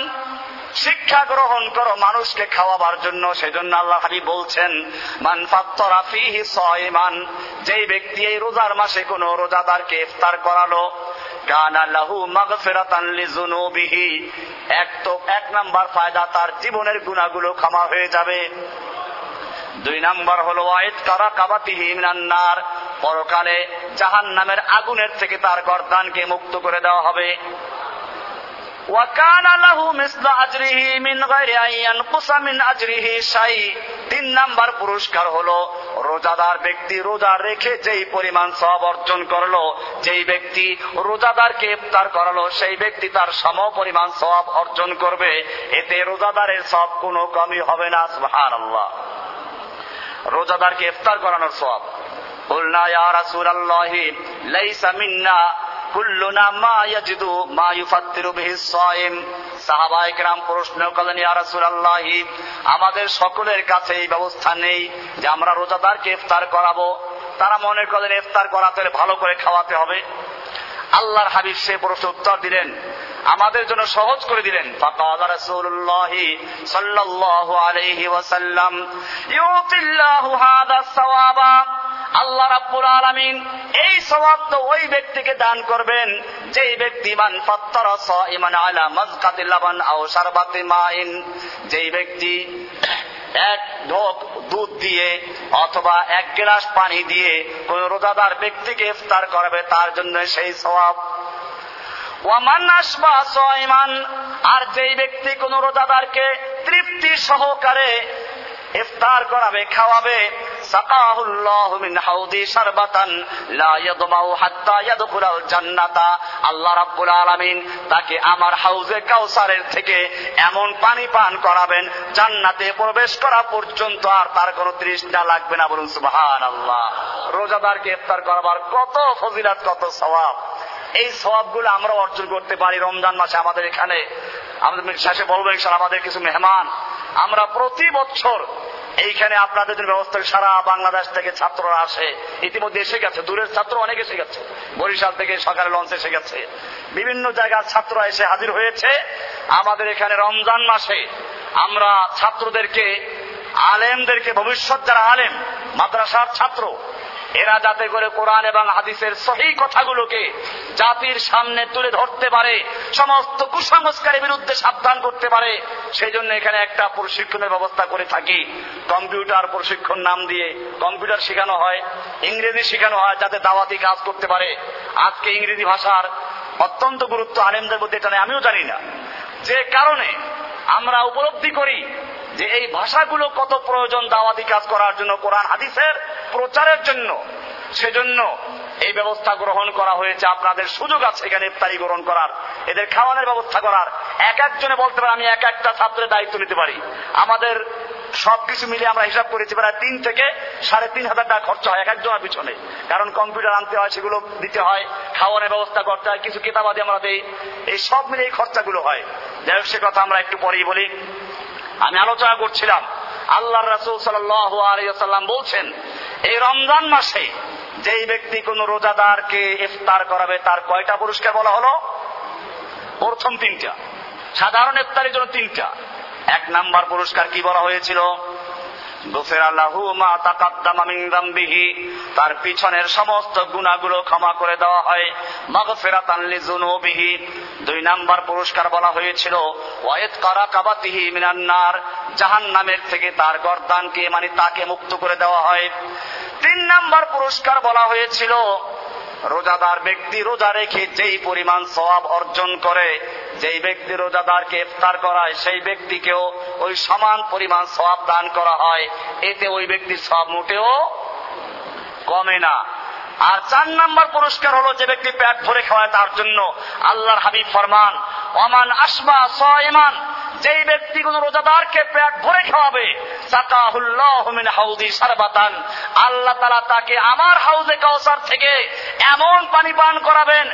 শিক্ষা গ্রহণ করো মানুষকে খাওয়াবার জন্য। সেজন্য আল্লাহ হাবি বলছেন, মান ফাত্তারা ফিহি সাইমান যেই ব্যক্তি এই রোজার মাসে কোন রোজাদারকে ইফতার করালো লাহু মাগফিরাতান লিজুনুবিহি এক তো এক নাম্বার ফায়দা, তার জীবনের গুনাহগুলো ক্ষমা হয়ে যাবে। দুই নাম্বার হলো, ওয়াইদ কারা কাবাতিহি মিনান্নার পরকালে জাহান নামের আগুনের থেকে তার গর্দানকে মুক্ত করে দেওয়া হবে। তিন নাম্বার পুরস্কার হলো রোজাদার ব্যক্তি রোজা রেখে যেই পরিমাণ সব অর্জন করলো যেই ব্যক্তি রোজাদারকে ইফতার করালো সেই ব্যক্তি তার সম পরিমাণ সব অর্জন করবে এতে রোজাদারের সব কোনো কমই হবে না সুহান আল্লাহ রোজাদারকে ইফতার করানোর সব قلنا يا رسول الله ليس منا মা মা প্রশ্ন আমাদের সকলের কাছে এই ব্যবস্থা নেই যে আমরা রোজাদারকে ইফতার করাবো। তারা মনে করেন ইফতার করাতে ভালো করে খাওয়াতে হবে। আল্লাহর হাবিব সে প্রশ্ন উত্তর দিলেন, আমাদের জন্য সহজ করে দিলেন। সাল্লাল্লাহু আলাইহি হাদা আল্লাহ রাব্বুল আলামিন এই সওয়াব তো ওই ব্যক্তিকে দান করবেন, যেই ব্যক্তি মান ফাত্তারা সাইমান আলা মাযকাতিল লাবান আও শারবাতি মাইন, যেই ব্যক্তি এক ঢোক দুধ দিয়ে অথবা এক গ্লাস পানি দিয়ে কোন রোজাদার ব্যক্তিকে ইফতার করবে, তার জন্য সেই সওয়াব। ওয়ামান আসবা সয়মান আর যেই ব্যক্তি কোন রোজাদারকে তৃপ্তি সহকারে ইফতার করাবে, খাওয়াবে। সাকাহুল্লাহু মিন হাউদি শারবাতান, লা ইয়াদমাউ হাত্তা ইয়াদখুলাল জান্নাতা। আল্লাহ রাব্বুল আলামিন তাকে আমার হাউজে কাউসারের থেকে এমন পানি পান করাবেন, জান্নাতে প্রবেশ করা পর্যন্ত আর তার কোনো তৃষ্ণা লাগবে না। বলুন, সুবহানাল্লাহ। রোজাদারকে ইফতার করাবার কত ফজিলত, কত সওয়াব। এই সবগুলো আমরা অর্জন করতে পারি রমজান মাসে আমাদের এখানে। আমাদের শেষে বলব ইনশাল আমাদের কিছু মেহমান আমরা প্রতি বছর এইখানে আপনাদের জন্য ব্যবস্থা সারা বাংলাদেশ থেকে ছাত্ররা আসে। ইতিমধ্যে এসে গেছে। দূরের ছাত্র অনেক এসে গেছে। বরিশাল থেকে সকালে লঞ্চ এসে গেছে। বিভিন্ন জায়গার ছাত্ররা এসে হাজির হয়েছে। আমাদের এখানে রমজান মাসে আমরা ছাত্রদেরকে, আলেমদেরকে, ভবিষ্যৎ যারা আলেম, মাদ্রাসার ছাত্র এরা যাতে করে কোরআন এবং হাদিসের সহি কথাগুলোকে জাতির সামনে তুলে ধরতে পারে, সমস্ত কুসংস্কারের বিরুদ্ধে সাবধান করতে পারে সেই জন্য এখানে একটা প্রশিক্ষণের ব্যবস্থা করে থাকি। কম্পিউটার প্রশিক্ষণ নাম দিয়ে কম্পিউটার শেখানো হয়, ইংরেজি শেখানো হয় যাতে দাওয়াতি কাজ করতে পারে। আজকে ইংরেজি ভাষার অত্যন্ত গুরুত্ব আলেমদের মধ্যে এটা আমিও জানি না। যে কারণে আমরা উপলব্ধি করি যে এই ভাষাগুলো কত প্রয়োজন দাওয়াতি কাজ করার জন্য কোরআন হাদিসের প্রচারের জন্য। সেজন্য এই ব্যবস্থা গ্রহণ করা হয়েছে। আপনাদের সুযোগ আছে এখানে ইফতারি গ্রহণ করার, এদের খাওয়ানোর ব্যবস্থা করার। এক একজনে বলতে পারে, আমি এক একটা ছাত্রের দায়িত্ব নিতে পারি। আমাদের সবকিছু মিলে আমরা হিসাব করেছি, প্রায় তিন থেকে সাড়ে তিন হাজার টাকা খরচা হয় এক একজনের পিছনে। কারণ কম্পিউটার আনতে হয়, সেগুলো দিতে হয়, খাওয়ানোর ব্যবস্থা করতে হয়, কিছু কিতাবাদি আমরা দেই। এই সব মিলে এই খরচাগুলো হয়। যাই হোক, সে কথা আমরা একটু পরেই বলি। আমি আলোচনা করছিলাম। আল্লাহ রাসুল সাল্লাম বলছেন, এই রমজান মাসে যেই ব্যক্তি কোন রোজাদারকে ইফতার করাবে, তার কয়টা পুরস্কার বলা হলো? প্রথম তিনটা। সাধারণ ইফতারের জন্য তিনটা। এক নাম্বার পুরস্কার কি বলা হয়েছিল? তার পিছনের সমস্ত গুণাগুলো ক্ষমা করে দেওয়া হয়। মগফেরাতানলি জুনুবিহি দুই নাম্বার পুরস্কার বলা হয়েছিল ওয়েদ করা কাবাতিহি মিনান্নার জাহান নামের থেকে তার গরদানকে মানে তাকে মুক্ত করে দেওয়া হয়। তিন নাম্বার পুরস্কার বলা হয়েছিল রোজাদার ব্যক্তি রোজা রেখে যেই পরিমাণ সওয়াব অর্জন করে, যেই ব্যক্তি রোজাদারকে ইফতার করায়, সেই ব্যক্তিকেও ওই সমান পরিমাণ সওয়াব দান করা হয়। এতে ওই ব্যক্তির সব মোটেও কমে না। আর চার নাম্বার পুরস্কার হলো যে ব্যক্তি পেট ভরে খাওয়ায় তার জন্য। আল্লাহর হাবিব ফরমান অমান আসবা সয়মান যেই ব্যক্তি কোন রোজাদারকে পেট ভরে খাওয়াবে আল্লাহ তালা তাকে আমার হাউজে কাউসার থেকে এমন পানি পান করাবেন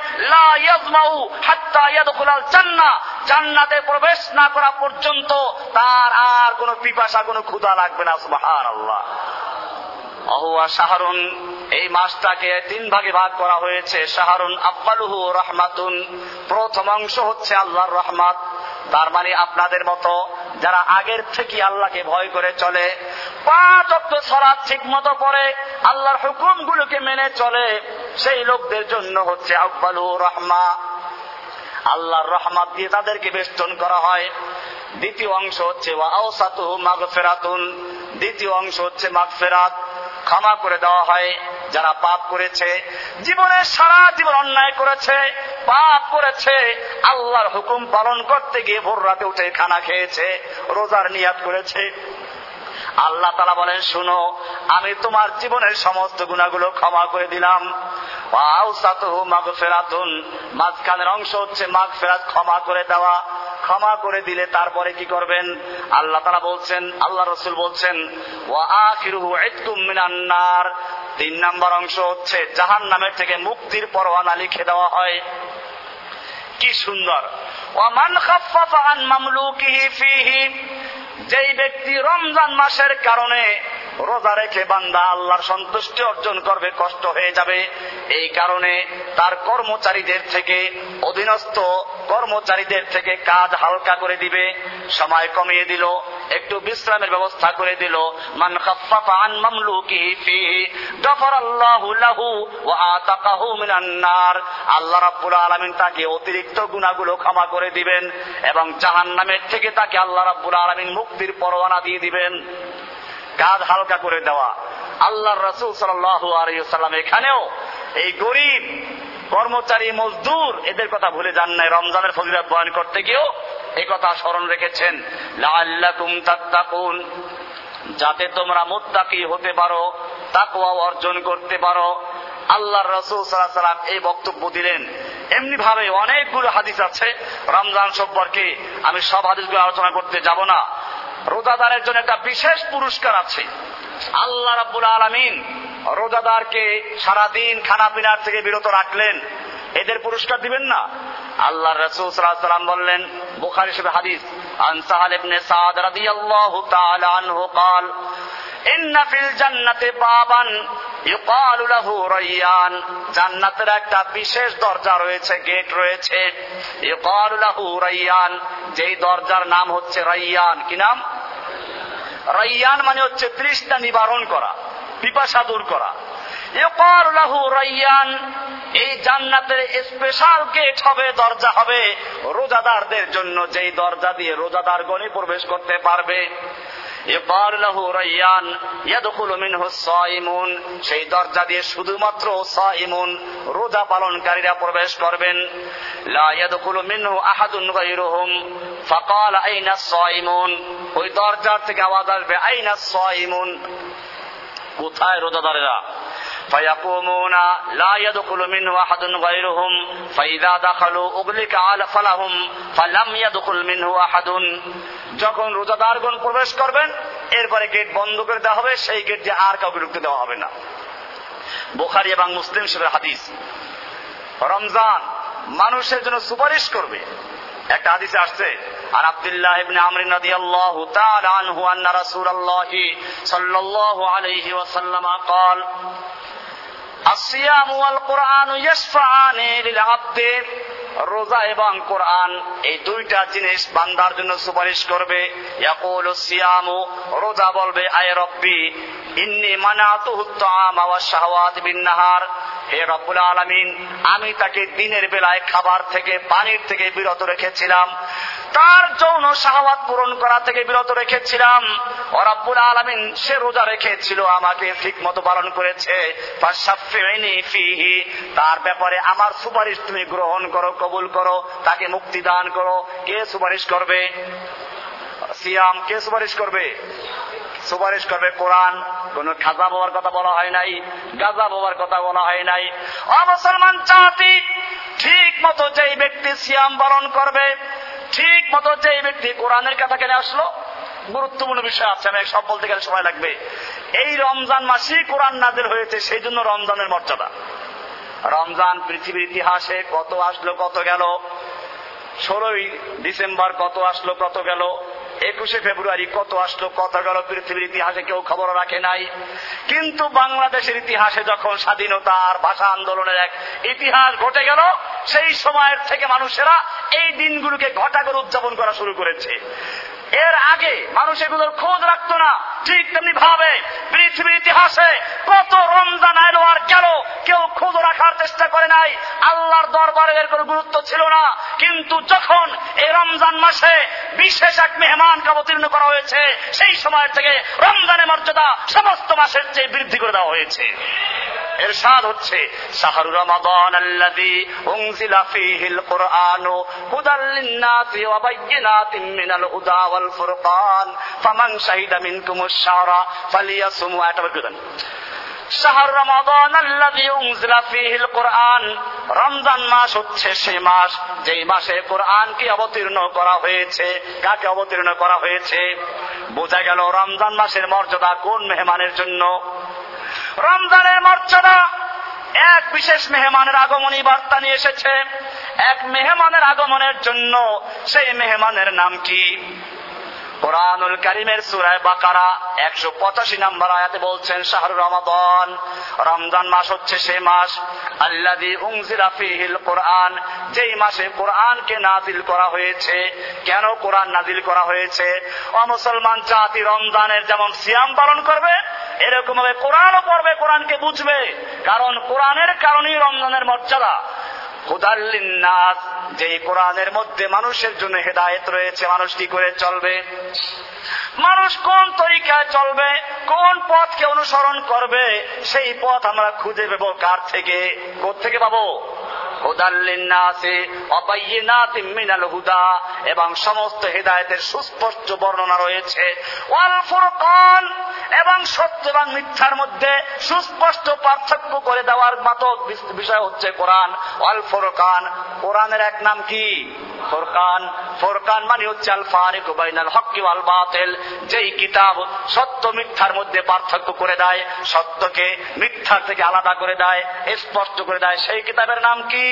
জান্নাতে প্রবেশ না করা পর্যন্ত তার আর কোনো পিপাসা, কোনো ক্ষুধা লাগবে না, সুবহানাল্লাহ। অহুয়া শাহরুন, এই মাসটাকে তিন ভাগে ভাগ করা হয়েছে। শাহরুন আব্বালুহু রহমাতুন। প্রথম অংশ হচ্ছে আল্লাহর রহমাত। তার মানে আপনাদের মতো যারা আগের থেকে আল্লাহকে ভয় করে চলে, পাঁচ অক্ট সরাত ঠিক মতো পরে আল্লাহর হুকুমগুলোকে মেনে চলে, সেই লোকদের জন্য হচ্ছে আব্বালু রহমা। আল্লাহর রহমাত দিয়ে তাদেরকে বেষ্টন করা হয়। দ্বিতীয় অংশ হচ্ছে দ্বিতীয় অংশ হচ্ছে মাগফেরাত। ক্ষমা করে দেওয়া হয়। যারা পাপ করেছে, জীবনে সারা জীবন অন্যায় করেছে, পাপ করেছে, আল্লাহর হুকুম পালন করতে গিয়ে ভোর রাতে উঠে খানা খেয়েছে, রোজার নিয়াত করেছে। আল্লাহ তালা বলেন, শুনো, আমি তোমার জীবনের সমস্ত গুণাগুলো ক্ষমা করে দিলাম। মাঝখানের অংশ হচ্ছে মাঘ ফেরাত ক্ষমা করে দেওয়া। ক্ষমা করে দিলে তারপরে কি করবেন? আল্লাহ তারা বলছেন, আল্লাহ রসুল বলছেন মিনান্নার তিন নম্বর অংশ হচ্ছে জাহান নামের থেকে মুক্তির পরোয়ানা লিখে দেওয়া হয়। কি সুন্দর। ওয়ামান খাফফাফা আন মামলুকিহি ফিহি। যেই ব্যক্তি রমজান মাসের কারণে রোজা রেখে বান্দা আল্লাহর সন্তুষ্টি অর্জন করবে, কষ্ট হয়ে যাবে। এই কারণে তার কর্মচারীদের থেকে, অধীনস্থ কর্মচারীদের থেকে কাজ হালকা করে দিবে, সময় কমিয়ে দিল, একটু বিশ্রামের ব্যবস্থা করে দিল। মান আন মামলুকিহি ফিহি গফারাল্লাহু লাহু ওয়া আতাকাহু মিনান নার। আল্লাহ রাব্বুল আলামিন তাকে অতিরিক্ত গুনাহগুলো ক্ষমা করে দিবেন এবং জাহান্নামের থেকে তাকে আল্লাহ রাব্বুল আলামিন মুক্তির পরোয়ানা দিয়ে দিবেন। কাজ হালকা করে দেওয়া। আল্লাহর রাসূল সাল্লাম এখানেও এই গরিব, কর্মচারী, মজদুর, এদের কথা ভুলে যান নাই। রমজানের ফজিলত বয়ান করতে গিয়েও এই কথা স্মরণ রেখেছেন। লাআল্লাকুম তাত্তাকুন, যাতে তোমরা মুত্তাকি হতে পারো তাকওয়া অর্জন করতে পারো। আল্লাহর রসুল সাল্লাহ সাল্লাম এই বক্তব্য দিলেন। এমনি ভাবে অনেকগুলো হাদিস আছে। রমজান সম্পর্কে আমি সব হাদিসগুলো আলোচনা করতে যাব না। রোজাদারের জন্য একটা বিশেষ পুরস্কার আছে আল্লাহ রাব্বুল আলামিন রোজাদারকে সারাদিন খানা পিনার থেকে বিরত রাখলেন এদের পুরস্কার দিবেন না আল্লাহ রসুল সাল্লাম বললেন বুখারি শরীফ হাদিস আন সাহাল ইবনে সাদ রাদিয়াল্লাহু তাআলা আনহু قال إن في الجنة بابا يقال له ريان জান্নাতের একটা বিশেষ দরজা রয়েছে গেট রয়েছে يقال له ريان যেই দরজার নাম হচ্ছে রাইয়ান কি নাম রাইয়ান মানে হচ্ছে তৃষ্ণা নিবারণ করা, পিপাসা দূর করা। এই জান্নাতের স্পেশাল গেট হবে, দরজা হবে রোজাদারদের জন্য, যেই দরজা দিয়ে রোজাদার গণে প্রবেশ করতে পারবে। ইউকাল লাহু রাইয়ান ইয়াদখুলু মিনহু সাইমুন। সেই দরজা দিয়ে শুধুমাত্র সাইমুন। রোজা পালনকারীরা প্রবেশ করবেন। লা ইয়াদখুলু মিনহু আহাদুন গায়রুহুম। ফাকাল আইনা সাইমুন। ওই দরজা থেকে আওয়াজ আসবে, আইনা সাইমুন। কোথায় রোজাদারেরা? فيقومون لا يدخل منه أحد غيرهم فإذا دخلوا أغلق على فلهم فلم يدخل منه أحد যখন রোজাদারগণ প্রবেশ করবেন এরপরে গেট বন্ধ করে দেওয়া হবে সেই গেট দিয়ে আর কাউকে ঢুকতে দেওয়া হবে না বোখারি এবং মুসলিম শরীফের হাদিস রমজান মানুষের জন্য সুপারিশ করবে একটা হাদিসে আসছে আর আব্দুল্লাহ ইবনে আমর রাদিয়াল্লাহু তাআলা আনহু আন্না রাসূলুল্লাহ সাল্লাল্লাহু আলাইহি ওয়াসাল্লাম قال الصيام والقرآن يشفعان للعبد রোজা এবং কোরআন এই দুইটা জিনিস বান্দার জন্য সুপারিশ করবে ইয়াকুল সিয়ামু রোজা বলবে আয় রব্বি ইন্নি মানাতুহু তাআমা ওয়া শাহওয়াত বিন নাহার হে রব্বুল আলামিন, আমি তাকে দিনের বেলায় খাবার থেকে, পানির থেকে বিরত রেখেছিলাম। তার যৌন শাহওয়াত পূরণ করা থেকে বিরত রেখেছিলাম। ও রব্বুল আলামিন, সে রোজা রেখেছিল, আমাকে ঠিক মতো পালন করেছে। তার ব্যাপারে আমার সুপারিশ তুমি গ্রহণ করো, কবুল করো, তাকে মুক্তি দান করো। কে সুপারিশ করবে? সিয়াম, কে সুপারিশ করবে? সুপারিশ করবে কোরআন। কোন খাজা বাবার কথা বলা হয় নাই, গাজা বাবার কথা বলা হয় নাই। অমুসলমান জাতি ঠিক মতো যেই ব্যক্তি সিয়াম বরণ করবে, ঠিক মতো যেই ব্যক্তি কোরআনের কথা কেন আসলো, গুরুত্বপূর্ণ বিষয় আছে, আমি সব বলতে গেলে সময় লাগবে। এই রমজান মাসেই কোরআন নাজির হয়েছে সেই জন্য রমজানের মর্যাদা। রমজান পৃথিবীর ইতিহাসে কত আসলো, কত গেল? ষোলোই ডিসেম্বর কত আসলো, কত গেল? একুশে ফেব্রুয়ারি কত আসলো, কত গেল পৃথিবীর ইতিহাসে কেউ খবর রাখে নাই। কিন্তু বাংলাদেশের ইতিহাসে যখন স্বাধীনতা আর ভাষা আন্দোলনের এক ইতিহাস ঘটে গেল, সেই সময়ের থেকে মানুষেরা এই দিনগুলোকে ঘটা করে উদযাপন করা শুরু করেছে। এর আগে মানুষ এগুলোর খোঁজ রাখতো না। ঠিক তেমনি ভাবে পৃথিবীর ইতিহাসে কত রমজান আইলো আর গেল, কেউ খোঁজ রাখার চেষ্টা করে নাই। আল্লাহর দরবারে এর কোনো গুরুত্ব ছিল না। কিন্তু যখন এই রমজান মাসে বিশেষ এক মেহমানকে অবতীর্ণ করা হয়েছে, সেই সময় থেকে রমজানের মর্যাদা সমস্ত মাসের চেয়ে বৃদ্ধি করে দেওয়া হয়েছে। এরশাদ হচ্ছে, শাহরু রমাদান আল্লাযী উনজিলা ফীহিল কুরআনু হুদাল লিন-নাসি ওয়া বায়্যিনাতিন মিনাল হুদা ওয়াল ফুরকান। ফামান শাহিদা মিনকুমুশ শাহরা ফালিয়াসুমু। এটা বলবেন শাহর রমাদান আল্লাযী উনজিলা ফীহিল কুরআন। রমজান মাস হচ্ছে সেই মাস, যেই মাসে কোরআনকে অবতীর্ণ করা হয়েছে। কাকে অবতীর্ণ করা হয়েছে? বোঝা গেল রমজান মাসের মর্যাদা কোন মেহমানের জন্য? রমজানের মর্যাদা। এক বিশেষ মেহমানের আগমনী বার্তা নিয়ে এসেছে। এক মেহমানের আগমনের জন্য সেই মেহমানের নাম কি? কোরআনুল করিমের সুরায় বাকারা একশো পঁচাশি নম্বর আয়াতে বলছেন, শাহরু রমাদন, রমজান মাস হচ্ছে সে মাস আল্লাদি উংজিরা ফিহিল কোরআন। যেই মাসে কোরআনকে নাজিল করা হয়েছে, কেন কোরআন নাজিল করা হয়েছে? অমুসলমান জাতি রমজানের যেমন সিয়াম পালন করবে এরকম ভাবে কোরআনও পড়বে, কোরআনকে বুঝবে। কারণ কোরআনের কারণেই রমজানের মর্যাদা। হুদাল্লিন্নাস যে কোরআনের মধ্যে মানুষের জন্য হেদায়ত রয়েছে, মানুষ কি করে চলবে? মানুষ কোন তরিকায় চলবে? কোন পথকে অনুসরণ করবে? সেই পথ আমরা খুঁজে পাবো কার থেকে? থেকে পাবো? এবং সমস্ত হেদায়তের সুস্পষ্ট বর্ণনা রয়েছে। এবং সত্য এবং মিথ্যার মধ্যে সুস্পষ্ট পার্থক্য করে দেওয়ার মতো বিষয় হচ্ছে কোরআন। ওয়াল ফুরকান, কোরআনের এক নাম কি? ফোরকান ফোরকান মানে হচ্ছে আল ফারিক বাইনাল হকি আল বাতিল। যেই কিতাব সত্য মিথ্যার মধ্যে পার্থক্য করে দেয়, সত্যকে মিথ্যা থেকে আলাদা করে দেয়, স্পষ্ট করে দেয়, সেই কিতাবের নাম কি?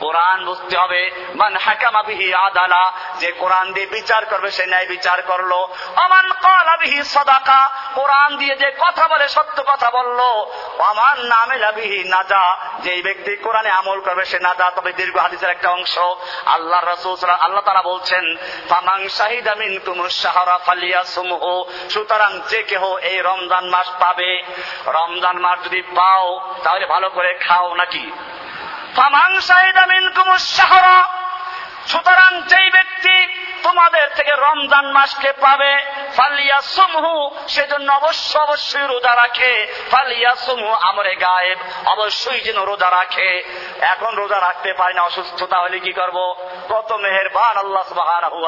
কোরআন বুঝতে হবে। মান হাকামা বিহি আদালা, যে কোরআন দিয়ে বিচার করবে, সে ন্যায় বিচার করল। অমান কলা বিহি সদাকা, কোরআন দিয়ে যে কথা বলে, সত্য কথা বলল। অমান নামে লাবিহি নাজা যে ব্যক্তি কোরআনে আমল করবে, সে নাজা। তবে দীর্ঘ হাদিসের একটা অংশ, আল্লাহ রসুল আল্লাহ তারা বলছেন ফামাং শাহিদা মিন কুমুস সাহারা ফালিয়া সুমহ সুতরাং যে কেহ এই রমজান মাস পাবে। রমজান মাস যদি পাও, তাহলে ভালো করে খাও নাকি? সুতরাং যেই ব্যক্তি তোমাদের থেকে রমজান মাসকে পাবে। ফালিয়া সুমহু সেজন্য অবশ্য অবশ্যই রোজা রাখে। ফালিয়া সুমহু আমরে গায়েব, অবশ্যই যেন রোজা রাখে। এখন রোজা রাখতে পারি না অসুস্থতা হলে কি করব? কত মেহেরবান আল্লাহ সুবহানাহু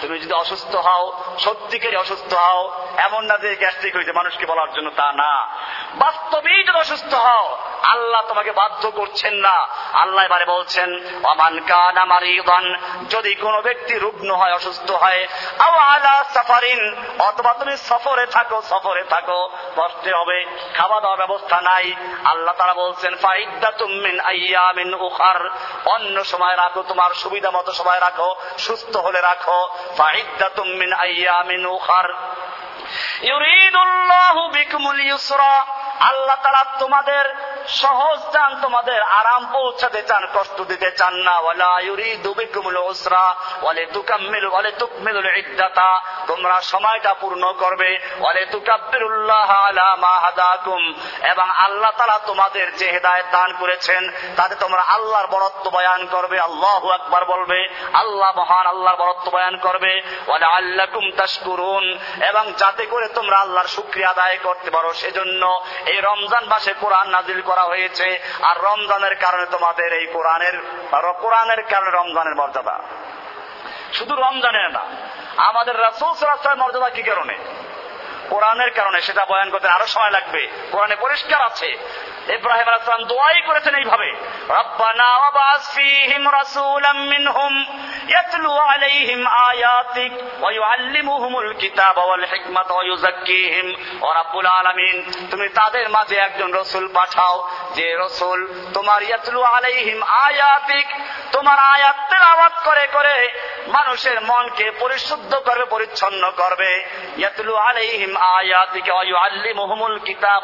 তুমি যদি অসুস্থ হও, সত্যিকারই অসুস্থ হও, এমন না যে গ্যাস্ট্রিক হয়েছে, মানুষকে বলার জন্য তা না। বাস্তবেই যদি অসুস্থ হও, আল্লাহ তোমাকে বাধ্য করছেন না। আল্লাহ এবারে বলছেন অমান কানা মারিদান যদি কোনো ব্যক্তি রুগ্ন হয়, অসুস্থ হয়। আও আলা সাফারিন, অথবা তুমি সফরে থাকো সফরে থাকো কষ্টে হবে খাওয়া দাওয়ার ব্যবস্থা নাই। আল্লাহ তারা বলছেন ফাইদা তুমিন আইয়ামিন উখার, অন্য সময় রাখো, তোমার সুবিধা মতো সময় রাখো, সুস্থ হলে রাখো। ফাইদা তুমিন আইয়ামিন উখার। ইউরিদুল্লাহু বিকুমুল ইউসরা, আল্লাহ তারা তোমাদের সহজ চান তোমাদের আরাম পৌঁছাতে চান, কষ্ট দিতে চান না। ওয়ালা ইউরিদু বিকুমুল উসরা, ওয়ালে তুকাম্মিলু, ওয়ালে তুকমিলুল ইদ্দাতা। তোমরা সময়টা পূর্ণ করবে। ওয়ালে তুকাব্বিরুল্লাহ আলা মা হাদাকুম। এবং আল্লাহ তাআলা তোমাদের যে হেদায়েত দান করেছেন, তাতে তোমরা আল্লাহর বড়ত্ব বয়ান করবে। আল্লাহু আকবার বলবে। আল্লাহ মহান আল্লাহর বড়ত্ব বয়ান করবে। ওয়ালা আল্লাকুম তাশকুরুন। এবং যাতে করে তোমরা আল্লাহর শুকরিয়া আদায় করতে পারো। সেজন্য এই রমজান মাসে কোরআন নাজিল করা হয়েছে। আর রমজানের কারণে তোমাদের এই কোরআনের কোরআনের কারণে রমজানের মর্যাদা। শুধু রমজানের না, আমাদের রাসুল সাল্লাহ মর্যাদা কি কারণে? কোরআনের কারণে সেটা বয়ান করতে আরও সময় লাগবে। কোরআনে পরিষ্কার আছে। ইব্রাহিম আলাইসালাম দোয়াই করেছেন এইভাবে। আলাইহিম আয়াতিক কিতাবা তুমি তাদের মাঝে একজন রসুল পাঠাও। যে রসুল তোমার ইয়াতলু আলাইহিম আয়াতিক, তোমার আয়াত তেলাওয়াত করে করে মানুষের মনকে পরিশুদ্ধ করবে পরিচ্ছন্ন করবে। ইয়াতুলু আলাইহিম কিতাব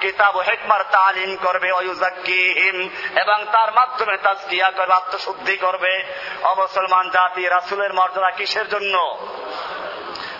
কিতাব ও তালিম করবে এবং তার মাধ্যমে তাজকিয়া করবে, আত্মশুদ্ধি করবে। অবসলমান জাতি, রাসুলের মর্যাদা কিসের জন্য?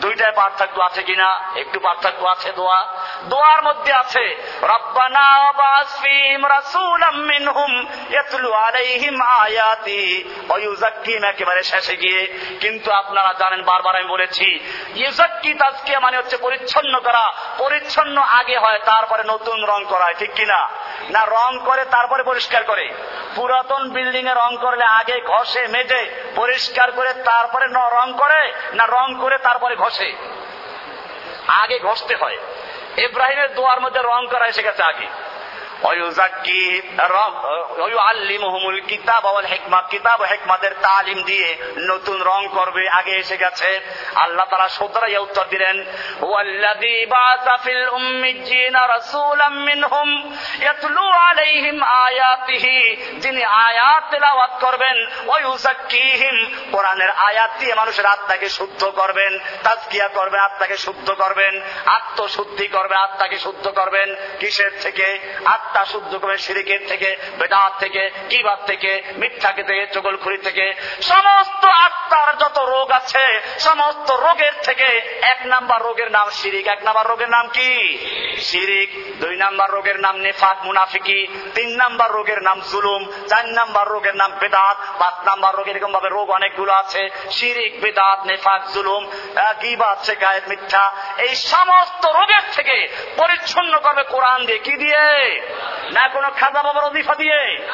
দুইটায় পার্থক্য আছে কিনা? একটু পার্থক্য আছে দোয়া। দোয়ার মধ্যে আছে একেবারে শেষে গিয়ে, কিন্তু আপনারা জানেন, বারবার আমি বলেছি, ইউযাক্কি তাজকিয়া মানে হচ্ছে পরিচ্ছন্ন করা পরিচ্ছন্ন আগে হয়, তারপরে নতুন রং করা হয়, ঠিক কিনা? না রং করে তারপরে পরিষ্কার করে। পুরাতন বিল্ডিং এ রং করলে আগে ঘষে, মেজে, পরিষ্কার করে তারপরে রং করে, না রং করে তারপরে ঘষে। আগে ঘষতে হয়। ইব্রাহিমের দোয়ার মধ্যে রং করা এসে গেছে আগে। তালিম দিয়ে নতুন রং করবে, আগে এসে গেছে। আল্লাহ তাআলা সুতরাং উত্তর দিলেন যিনি আয়াত করবেন ওয়া ইউযাক্কিহিম কোরআনের আয়াত দিয়ে মানুষের আত্মাকে শুদ্ধ করবেন, তাজকিয়া করবেন আত্মাকে শুদ্ধ করবেন, আত্মশুদ্ধি করবেন আত্মাকে শুদ্ধ করবেন। কিসের থেকে? আত্মা শুদ্ধ করবেন শিরিকের থেকে, বেদাত থেকে কিবাদ থেকে, মিথ্যাকে থেকে চগলখুরি থেকে, সমস্ত আত্মার যত রোগ আছে, সমস্ত রোগের থেকে এক নাম্বার রোগের নাম শিরিক এক নাম্বার রোগের নাম কি? শিরিক দুই নাম্বার রোগের নাম নেফাক, মুনাফিকি। তিন নাম্বার রোগের নাম জুলুম। চার নাম্বার রোগের নাম বেদাত। পাঁচ নাম্বার রোগ এরকম ভাবে রোগ অনেকগুলো আছে। শিরিক বেদাত, নেফাক, জুলুম গিবাদ শেখায়ত মিথ্যা। এই সমস্ত রোগের থেকে পরিচ্ছন্ন করবে কোরআন দিয়ে কি দিয়ে? না কোনো খাজা বাবার অজিফা দিয়ে।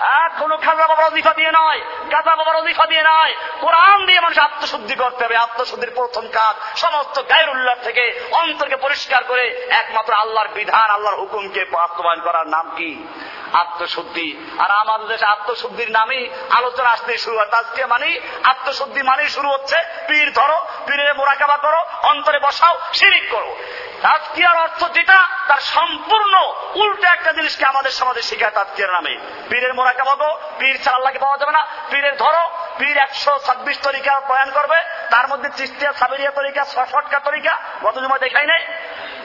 আর কোন খাজা বাবার অজিফা দিয়ে নয় গাজা বাবার অজিফা দিয়ে নয়। কোরআন দিয়ে মানুষ আত্মশুদ্ধি করতে হবে। আত্মশুদ্ধির প্রথম কাজ সমস্ত গায়ের উল্লাস থেকে অন্তরকে পরিষ্কার করে একমাত্র আল্লাহর বিধান, আল্লাহর হুকুমকে বাস্তবায়ন করার নাম কি? আত্মশুদ্ধি। আর আমাদের দেশে আত্মশুদ্ধির নামেই আলোচনা আসতে শুরু হয়। আজকে মানে আত্মশুদ্ধি মানেই শুরু হচ্ছে, পীর ধরো, পীরের মোরাকাবা করো, অন্তরে বসাও, শিরিক করো। তাজকিয়ার অর্থ যেটা, তার সম্পূর্ণ উল্টো একটা জিনিসকে আমাদের সমাজে শেখায় তাজকিয়ার নামে। পীরের মোরাকাবা পাবো পীর ছাড়া পাওয়া যাবে না। পীরের ধরো, পীর একশো ছাব্বিশ তরিকা প্রয়ান করবে, তার মধ্যে চিস্তিয়া, সাবেরিয়া তরিকা শটকা তরিকা, গত জমা দেখাই নেই।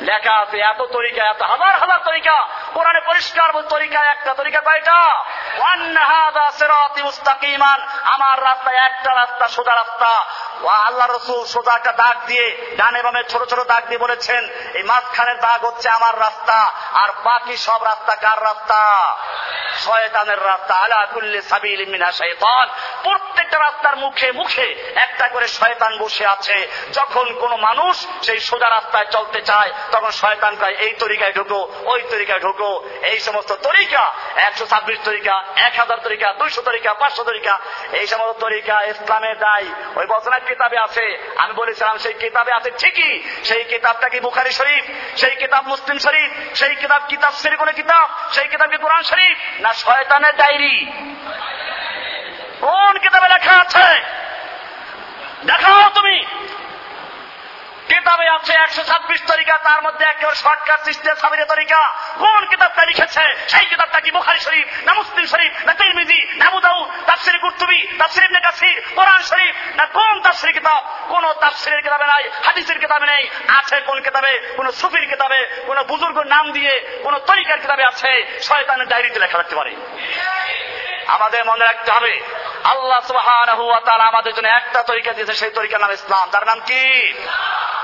লেখা আছে এত তরিকা, এত হাজার হাজার তরিকা। কোরআনে পরিষ্কার তরিকা একটা, তরিকা কয়টা? আমার রাস্তা একটা রাস্তা, সোজা রাস্তা। আল্লাহ রসুল সোজা একটা দাগ দিয়ে, ডানে বামে ছোট ছোট দাগ দিয়ে বলেছেন, এই মাঝখানের দাগ হচ্ছে আমার রাস্তা, আর বাকি সব রাস্তা কার রাস্তা? শয়তানের রাস্তা, আলা কুল্লি সাবিল মিনা শয়তান প্রত্যেকটা রাস্তার মুখে মুখে একটা করে শয়তান বসে আছে। যখন কোন মানুষ সেই সোজা রাস্তায় চলতে চায়, তখন শয়তান কয় এই তরিকায় ঢুকো, ওই তরিকায় ঢুকো। এই সমস্ত তরিকা, একশো ছাব্বিশ তরিকা, এক হাজার তরিকা, দুইশো তরিকা, পাঁচশো তরিকা, এই সমস্ত তরিকা ইসলামে দেয়। ওই বচনা কিতাবে আছে, আমি বলেছিলাম, সেই কিতাবে আছে ঠিকই, সেই কিতাবটা কি বুখারি শরীফ, সেই কিতাব মুসলিম শরীফ, সেই কিতাব কিতাব শরীফ কোন কিতাব, সেই কিতাব কি কোরআন শরীফ, না শয়তানের ডায়েরি? কোন কিতাবে লেখা আছে? দেখাও তুমি। কিতাবে আছে একশো ছাব্বিশ তরিকা, তার মধ্যে একেবারে শর্টকাট সিস্টেম সাবিরে তরিকা। কোন কিতাবটা লিখেছে? সেই কিতাবটা কি বুখারি শরীফ, না মুসলিম শরীফ, না তিরমিজি, না বুদাউ তাফসির কুর্তুবি, তাফসির ইবনে কাসির, কোরআন শরীফ, না কোন তাফসির কিতাব? কোন তাফসিরের কিতাবে নাই, হাদিসের কিতাবে নেই। আছে কোন কিতাবে? কোন সুফির কিতাবে? কোন বুজুর্গের নাম দিয়ে কোন তরিকার কিতাবে আছে? শয়তানের ডায়েরিতে লেখা রাখতে পারে। আমাদের মনে রাখতে হবে, আল্লাহ তাআলা আমাদের জন্য একটা তরিকা দিয়েছে, সেই তরিকার নাম ইসলাম। তার নাম কি?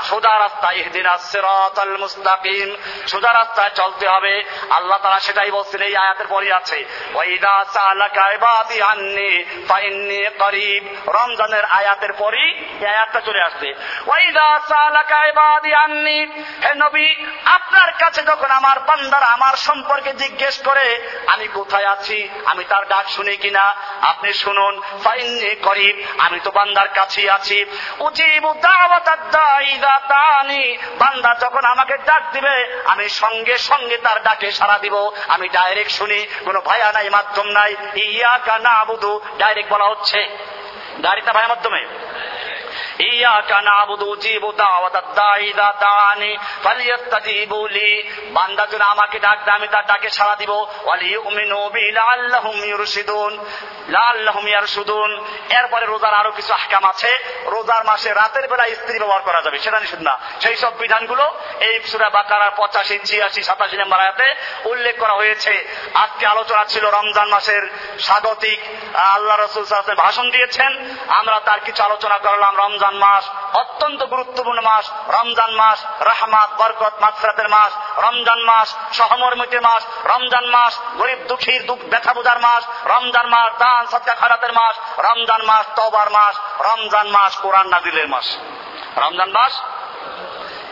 সোজা রাস্তা, ইহদিনা সিরাতাল মুস্তাকিম। সোজা রাস্তায় চলতে হবে। আল্লাহ তাআলা সেটাই বলছেন, এই আয়াতের পরে আছে, ওয়াইদা সালাকা ইবাদি আন্নি, ফাইন্নি করিব। রমজানের আয়াতের পরই এই আয়াতটা চলে আসবে, ওয়াইদা সালাকা ইবাদি আন্নি, হে নবী, আপনার কাছে যখন আমার বান্দারা আমার সম্পর্কে জিজ্ঞেস করে, আমি কোথায় আছি, আমি তার ডাক শুনি কিনা, আপনি শুনুন, ফাইন্নি করিব, আমি তো বান্দার কাছেই আছি। উজিবু দাওয়াতাদ দাঈ বান্দা যখন আমাকে ডাক দিবে, আমি সঙ্গে সঙ্গে তার ডাকে সারা দিব। আমি ডাইরেক্ট শুনি, কোনো ভায়া নাই, মাধ্যম নাই। ইয়া কানা বুধু ডাইরেক্ট বলা হচ্ছে। ডাইরেক্ট ভাইয়ের মাধ্যমে। ইয়াকা নাবুদু জিবু বান্দা আমাকে ডাক দেয় আমি তার ডাকে সাড়া দিব। লাআল্লাহুম ইয়ারশুদুন। এরপরে রোজার আরও কিছু আহকাম আছে। রোজার মাসে রাতের বেলা স্ত্রী ব্যবহার করা যাবে, সেটা নিষেধ না। সেই সব বিধানগুলো এই সূরা বাকারার পঁচাশি, ছিয়াশি, সাতাশি নম্বর আয়াতে উল্লেখ করা হয়েছে। আজকে আলোচনা ছিল রমজান মাসের স্বাগতিক, আল্লাহ রসুল ভাষণ দিয়েছেন। আমরা তার কিছু আলোচনা করলাম রমজান মাস, অত্যন্ত গুরুত্বপূর্ণ মাস, রমজান মাস, রাহমাত, বরকত মাসরাতের মাস, রমজান মাস, সহমর্মিতের মাস, রমজান মাস, গরিব দুঃখীর দুঃখ ব্যথা বোঝার মাস, রমজান মাস, দান, সৎকা মাস, রমজান মাস তবার মাস, রমজান মাস, কোরআন নাজিলের মাস। রমজান মাস?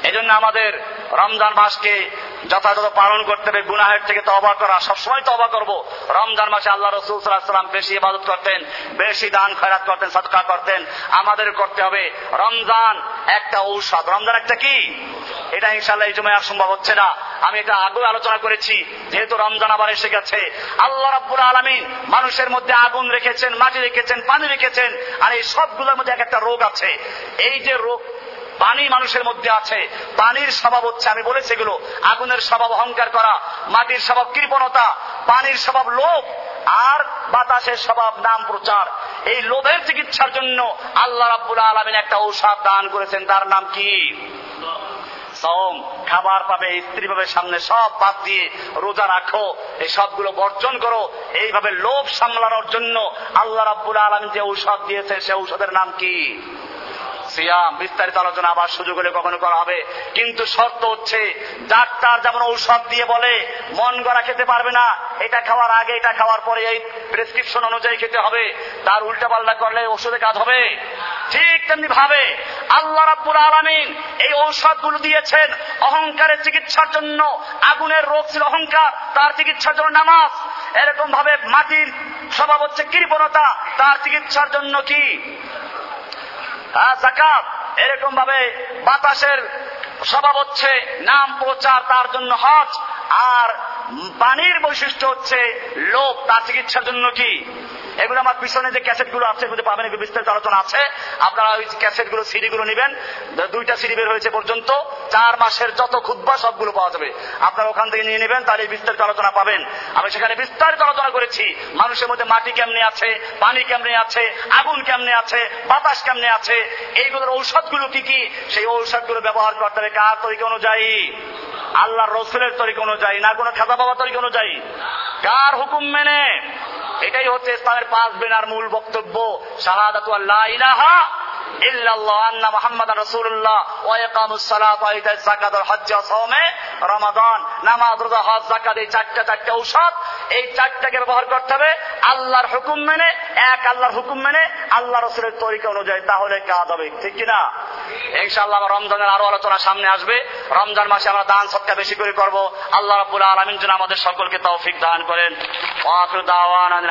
এই জন্য আমাদের রমজান মাসকে যথাযথ পালন করতে হবে, গুনাহের থেকে তবা করা। সবসময় তবা করব। রমজান মাসে আল্লাহ রসুল সাল্লাম বেশি ইবাদত করতেন, বেশি দান, খয়রাত করতেন সৎকা করতেন। আমাদের করতে হবে রমজান একটা ঔষধ। রমজান একটা কি? এটা ইনশাল্লাহ এই সময় আর সম্ভব হচ্ছে না। আমি এটা আগেও আলোচনা করেছি, যেহেতু রমজান আবার এসে গেছে। আল্লাহ রাব্বুল আলমিন মানুষের মধ্যে আগুন রেখেছেন, মাটি রেখেছেন, পানি রেখেছেন, আর এই সবগুলোর মধ্যে এক একটা রোগ আছে। এই যে রোগ পানি মানুষের মধ্যে আছে। পানির স্বভাব হচ্ছে, আমি বলেছি এগুলো, আগুনের স্বভাব, অহংকার করা, মাটির স্বভাব কৃপণতা, পানির স্বভাব লোভ, আর বাতাসের স্বভাব নাম প্রচার। এই লোভের চিকিৎসার জন্য আল্লাহ রাব্বুল আলমিন একটা ঔষধ দান করেছেন, তার নাম কি? খাবার পাবে, স্ত্রী পাবে, সামনে সব বাদ দিয়ে রোজা রাখো, এই সবগুলো বর্জন করো। এইভাবে লোভ সামলানোর জন্য আল্লাহ রাব্বুল আলম যে ঔষধ দিয়েছে, সে ঔষধের নাম কি? সিয়াম, বিস্তারিত আলোচনা আবার সুযোগ হলে কখনো করা হবে। কিন্তু শর্ত হচ্ছে, ডাক্তার যেমন ঔষধ দিয়ে বলে, মন গড়া খেতে পারবে না, এটা খাওয়ার আগে, এটা খাওয়ার পরে এই প্রেসক্রিপশন অনুযায়ী খেতে হবে। তার উল্টা পাল্টা করলে ওষুধে কাজ হবে। ঠিক তেমনি ভাবে আল্লাহ রাব্বুল আলামিন এই ঔষধগুলো দিয়েছেন অহংকারের চিকিৎসার জন্য। আগুনের রোগ ছিল অহংকার, তার চিকিৎসার জন্য নামাজ। এরকম ভাবে মাটির স্বভাব হচ্ছে কৃপণতা, তার চিকিৎসার জন্য কি? জাকাত। এরকম ভাবে বাতাসের স্বভাব হচ্ছে, নাম প্রচার তার জন্য হজ, আর পানির বৈশিষ্ট্য হচ্ছে লোভ, তার চিকিৎসার জন্য কি? এগুলো আমার পিছনে যে ক্যাসেটগুলো আছে এগুলো পাবেন, এগুলো বিস্তারিত আলোচনা আছে। আপনারা ওই ক্যাসেটগুলো সিডি গুলো নেবেন দুইটা সিডি বের হয়েছে পর্যন্ত। চার মাসের যত খুদ্া সবগুলো পাওয়া যাবে। আপনারা ওখান থেকে নিয়ে নেবেন, তাহলে বিস্তারিত আলোচনা পাবেন। আমি সেখানে বিস্তারিত আলোচনা করেছি। মানুষের মধ্যে মাটি কেমনে আছে, পানি কেমনে আছে, আগুন কেমনে আছে, বাতাস কেমনে আছে, এইগুলোর ঔষধগুলো কি কি? সেই ঔষধগুলো ব্যবহার করতে হবে কার তরিকা অনুযায়ী? আল্লাহ রসুলের তরিকা অনুযায়ী, না কোনো খাজা বাবা তরিকা অনুযায়ী? কার হুকুম মেনে? এটাই হচ্ছে ইসলামের পাঁচ বেনার মূল বক্তব্য। শাহাদাতু আল্লাহ ব্যবহার করতে হবে আল্লাহর হুকুম মেনে, এক আল্লাহর হুকুম মেনে, আল্লাহ রসুলের তরিকা অনুযায়ী, তাহলে কাজ হবে, ঠিক কিনা? রমজানের আরও আলোচনা সামনে আসবে। রমজান মাসে আমরা দান সৎকা বেশি করে করব। আল্লাহ রাব্বুল আলামিন যেন আমাদের সকলকে তৌফিক দান করেন। ওয়া আখিরু দাওয়ানা